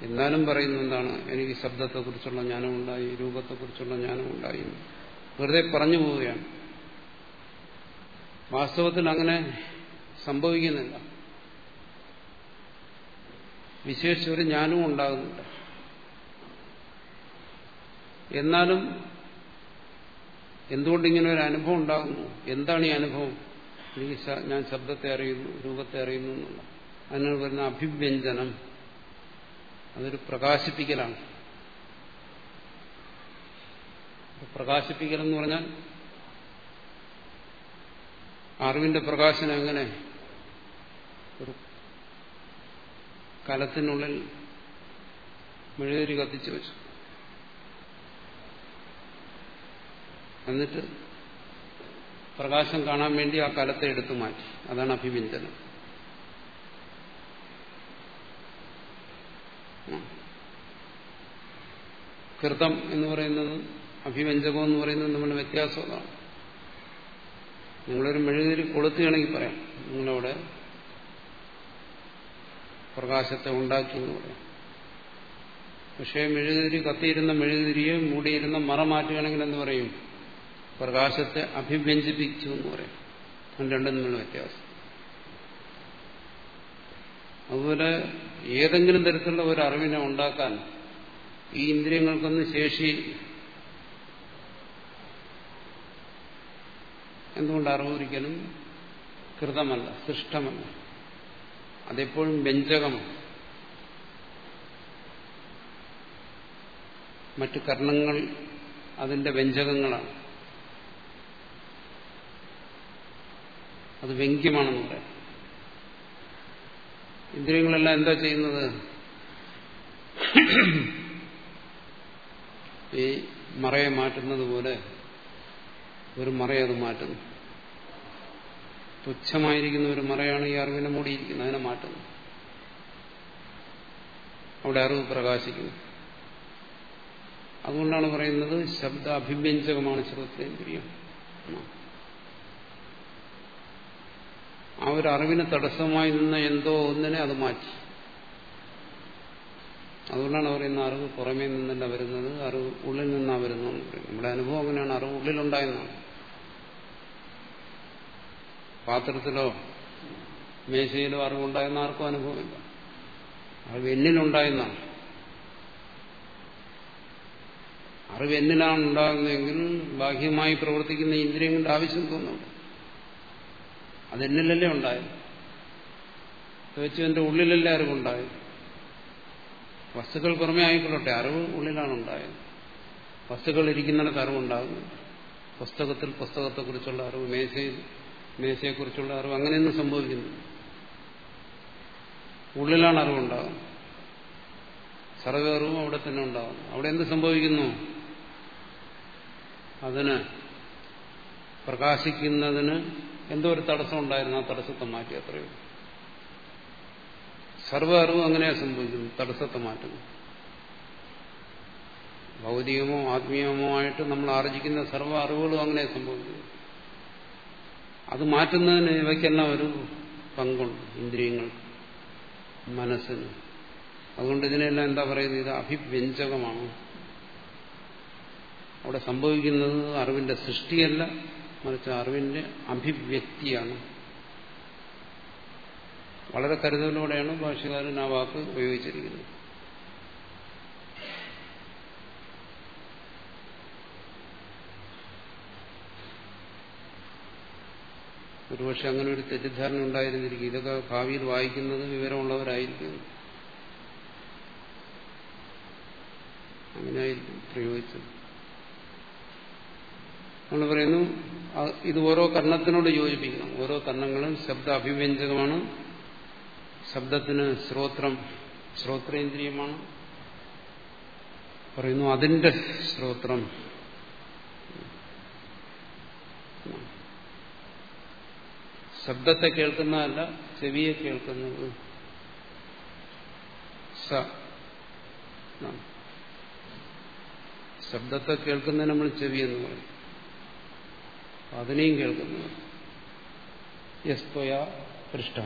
എന്നാലും പറയുന്ന എന്താണ്? എനിക്ക് ശബ്ദത്തെക്കുറിച്ചുള്ള ജ്ഞാനമുണ്ടായി രൂപത്തെക്കുറിച്ചുള്ള ജ്ഞാനമുണ്ടായി. വെറുതെ പറഞ്ഞു പോവുകയാണ്. വാസ്തവത്തിൽ അങ്ങനെ സംഭവിക്കുന്നില്ല. വിശേഷിച്ചൊരു ജ്ഞാനവും ഉണ്ടാകുന്നില്ല. എന്നാലും എന്തുകൊണ്ടിങ്ങനെ ഒരു അനുഭവം ഉണ്ടാകുന്നു? എന്താണ് ഈ അനുഭവം? എനിക്ക് ഞാൻ ശബ്ദത്തെ അറിയുന്നു രൂപത്തെ അറിയുന്നു എന്നുള്ള. അതിനോട് വരുന്ന അഭിവ്യഞ്ജനം അതൊരു പ്രകാശിപ്പിക്കലാണ്. പ്രകാശിപ്പിക്കലെന്ന് പറഞ്ഞാൽ അറിവിന്റെ പ്രകാശനം എങ്ങനെ? ഒരു കലത്തിനുള്ളിൽ മെഴുകുതിരി കത്തിച്ചു വെച്ചു. എന്നിട്ട് പ്രകാശം കാണാൻ വേണ്ടി ആ കലത്തെ എടുത്തു മാറ്റി. അതാണ് അഭിവ്യഞ്ജനം കൃതം എന്ന് പറയുന്നത് അഭിവ്യഞ്ജകം എന്ന് പറയുന്നത് നമ്മുടെ വ്യത്യാസം അതാണ്. നിങ്ങളൊരു മെഴുകുതിരി കൊളുത്തുകയാണെങ്കിൽ പറയാം. നിങ്ങളവിടെ പ്രകാശത്തെ ഉണ്ടാക്കി എന്ന് പറയും. പക്ഷേ മെഴുകുതിരി കത്തിയിരുന്ന മെഴുകുതിരിയെ മൂടിയിരുന്ന മറ മാറ്റുകയാണെങ്കിൽ എന്ത് പറയും? പ്രകാശത്തെ അഭിവ്യഞ്ജിപ്പിച്ചു എന്ന് പറയും. രണ്ടും തമ്മിലുള്ള വ്യത്യാസം. അതുപോലെ ഏതെങ്കിലും തരത്തിലുള്ള ഒരു അറിവിനെ ഉണ്ടാക്കാൻ ഈ ഇന്ദ്രിയങ്ങൾക്കൊന്നും ശേഷി എന്തുകൊണ്ട് അറിവ് ഒരിക്കലും കൃതമല്ല സൃഷ്ടമല്ല? അതെപ്പോഴും വ്യഞ്ജകമാണ്. മറ്റു കർണങ്ങൾ അതിന്റെ വ്യഞ്ജകങ്ങളാണ്. അത് വ്യംഗ്യമാണെന്ന് പറയാം ഇന്ദ്രിയങ്ങളെല്ലാം എന്താ ചെയ്യുന്നത്? ഈ മറയെ മാറ്റുന്നത് പോലെ ഒരു മറയെ അത് മാറ്റുന്നു. തുച്ഛമായിരിക്കുന്ന ഒരു മറയാണ് ഈ അറിവിനെ മൂടിയിരിക്കുന്നത്. അതിനെ മാറ്റുന്നു. അവിടെ അറിവ് പ്രകാശിക്കുന്നു. അതുകൊണ്ടാണ് പറയുന്നത് ശബ്ദ അഭിവ്യഞ്ജകമാണ് ശ്രോത്രേന്ദ്രിയം ആ ഒരു അറിവിന് തടസ്സമായി നിന്ന എന്തോ ഒന്നിനെ അത് മാറ്റി. അതുകൊണ്ടാണ് പറയുന്ന അറിവ് പുറമേ നിന്നല്ല വരുന്നത് അറിവ് ഉള്ളിൽ നിന്നാണ് വരുന്നതെന്ന് പറയും നമ്മുടെ അനുഭവം അങ്ങനെയാണ്. അറിവ് ഉള്ളിലുണ്ടായെന്നാണ്. പാത്രത്തിലോ മേശയിലോ അറിവുണ്ടായെന്ന് ആർക്കും അനുഭവമില്ല. അറിവ് എന്നിലുണ്ടായെന്നാണ്. അറിവ് എന്നിലാണ് ഉണ്ടാകുന്നതെങ്കിൽ ബാഹ്യമായി പ്രവർത്തിക്കുന്ന ഇന്ദ്രിയങ്ങളുടെ ആവശ്യം തോന്നുന്നുണ്ട്. അതെന്നിലല്ലേ ഉണ്ടായത്? തീർച്ച എന്റെ ഉള്ളിലല്ലേ അറിവുണ്ടായത്? വസ്തുക്കൾ പുറമേ ആയിക്കൊള്ളട്ടെ അറിവ് ഉള്ളിലാണ് ഉണ്ടായത്. വസ്തുക്കൾ ഇരിക്കുന്നിടത്ത് അറിവുണ്ടാകുന്നു പുസ്തകത്തിൽ പുസ്തകത്തെക്കുറിച്ചുള്ള അറിവ് മേശയിൽ മേശയെക്കുറിച്ചുള്ള അറിവ് അങ്ങനെയൊന്നും സംഭവിക്കുന്നു ഉള്ളിലാണ് അറിവുണ്ടാകുന്നത് സർവ അറിവും അവിടെ തന്നെ ഉണ്ടാകുന്നു അവിടെ എന്ത് സംഭവിക്കുന്നു? അതിന് പ്രകാശിക്കുന്നതിന് എന്തോ ഒരു തടസ്സം ഉണ്ടായിരുന്നു. ആ തടസ്സത്തെ മാറ്റി അത്രയും സർവ അറിവും അങ്ങനെയാ സംഭവിക്കുന്നു തടസ്സത്തെ മാറ്റുന്നു. ഭൗതികമോ ആത്മീയമോ ആയിട്ട് നമ്മൾ ആർജിക്കുന്ന സർവ അറിവുകളും അങ്ങനെ സംഭവിക്കുന്നു അത് മാറ്റുന്നതിന് ഇവയ്ക്കെല്ലാം ഒരു പങ്കുണ്ട് ഇന്ദ്രിയങ്ങൾ മനസ്സിന്. അതുകൊണ്ട് ഇതിനെല്ലാം എന്താ പറയുന്നത്? ഇത് അഭിവ്യഞ്ജകമാണ്. അവിടെ സംഭവിക്കുന്നത് അറിവിന്റെ സൃഷ്ടിയല്ല മറിച്ച് അറിവിന്റെ അഭിവ്യക്തിയാണ്. വളരെ കരുതലോടെയാണ് ഭാഷകാരൻ ആ വാക്ക് ഉപയോഗിച്ചിരിക്കുന്നത്. ഒരുപക്ഷെ അങ്ങനെ ഒരു തെറ്റിദ്ധാരണ ഉണ്ടായിരുന്നിരിക്കും. ഇതൊക്കെ ഭാവിയിൽ വായിക്കുന്നത് വിവരമുള്ളവരായിരിക്കും. അങ്ങനെയായിരിക്കും പ്രയോഗിച്ചത്. നമ്മൾ പറയുന്നു ഇത് ഓരോ കർണത്തിനോട് യോജിപ്പിക്കണം. ഓരോ കർണങ്ങളും ശബ്ദ അഭിവ്യഞ്ജകമാണ് ശബ്ദത്തിന് ശ്രോത്രം ശ്രോത്രേന്ദ്രിയമാണ് പറയുന്നു അതിന്റെ ശ്രോത്രം ശബ്ദത്തെ കേൾക്കുന്നതല്ല ചെവിയെ കേൾക്കുന്നത്. സ. ശബ്ദത്തെ കേൾക്കുന്നതിന് നമ്മൾ ചെവി എന്ന് പറയും. അതിനെയും കേൾക്കുന്നത്. യസ്ത്വയ പൃഷ്ട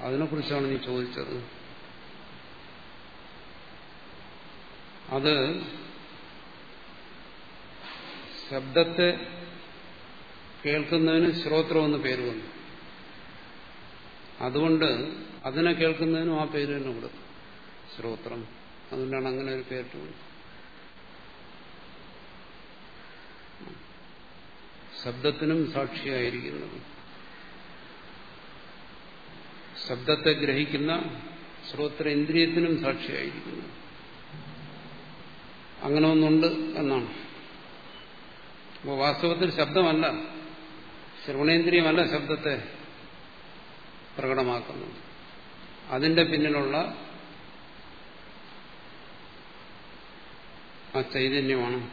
അതിനെക്കുറിച്ചാണ് നീ ചോദിച്ചത്. അത് ശബ്ദത്തെ കേൾക്കുന്നതിന് ശ്രോത്രമെന്ന് പേര് വന്നു. അതുകൊണ്ട് അതിനെ കേൾക്കുന്നതിനും ആ പേര് തന്നെ കൊടുത്തു. ശ്രോത്രം. അതുകൊണ്ടാണ് അങ്ങനെ ഒരു പേരിട്ട് കൊടുത്തത്. ശബ്ദത്തിനും സാക്ഷിയായിരിക്കുന്നത്. ശബ്ദത്തെ ഗ്രഹിക്കുന്ന ശ്രോത്ര ഇന്ദ്രിയത്തിനും സാക്ഷിയായിരിക്കുന്നു. അങ്ങനെ ഒന്നുണ്ട് എന്നാണ്. അപ്പോൾ വാസ്തവത്തിൽ ശബ്ദമല്ല. ശ്രവണേന്ദ്രിയമല്ല ശബ്ദത്തെ. പ്രകടമാക്കുന്നത് അതിന്റെ പിന്നിലുള്ള ആ ചൈതന്യമാണ്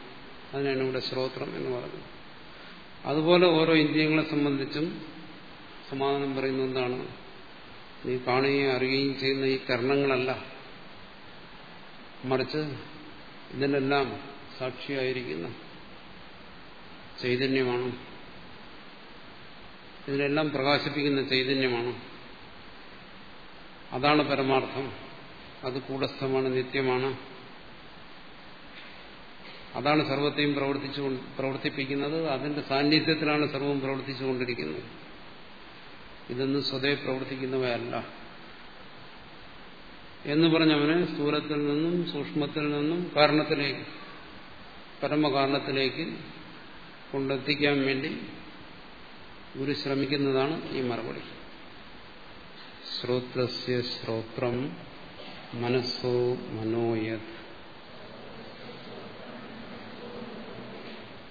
അതിനാണ് ഇവിടെ ശ്രോത്രം എന്ന് പറയുന്നത്. അതുപോലെ ഓരോ ഇന്ദ്രിയങ്ങളെ സംബന്ധിച്ചും സമാധാനം പറയുന്ന എന്താണ്? നീ കാണുകയും അറിയുകയും ചെയ്യുന്ന ഈ കർണങ്ങളല്ല മറിച്ച് ഇതിനെല്ലാം സാക്ഷിയായിരിക്കുന്ന ചൈതന്യമാണ്. ഇതിനെല്ലാം പ്രകാശിപ്പിക്കുന്ന ചൈതന്യമാണ്. അതാണ് പരമാർത്ഥം. അത് കൂടസ്ഥമാണ് നിത്യമാണ്. അതാണ് സർവത്തെയും പ്രവർത്തിച്ചു പ്രവർത്തിപ്പിക്കുന്നത്. അതിന്റെ സാന്നിധ്യത്തിലാണ് സർവം പ്രവർത്തിച്ചുകൊണ്ടിരിക്കുന്നത് ഇതൊന്നും സ്വതേ പ്രവർത്തിക്കുന്നവയല്ല. എന്ന് പറഞ്ഞവന് സ്ഥൂലത്തിൽ നിന്നും സൂക്ഷ്മത്തിൽ നിന്നും കാരണത്തിലേക്ക് പരമകാരണത്തിലേക്ക് കൊണ്ടെത്തിക്കാൻ വേണ്ടി ഗുരു ശ്രമിക്കുന്നതാണ് ഈ മറുപടി. ശ്രോത്രസ്യ ശ്രോത്രം മനസ്സോ മനോയത്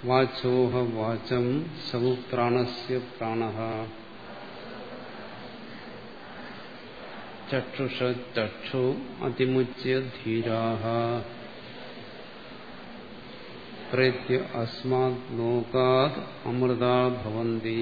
വാചോഹ വാചം സൗ പ്രാണസ്യ പ്രാണ ചക്ഷുഷ ചക്ഷു അതിമുച്യ ധീരാ പ്രേത്യ അസ്മാത് ലോകാത് അമൃതാ ഭവന്തി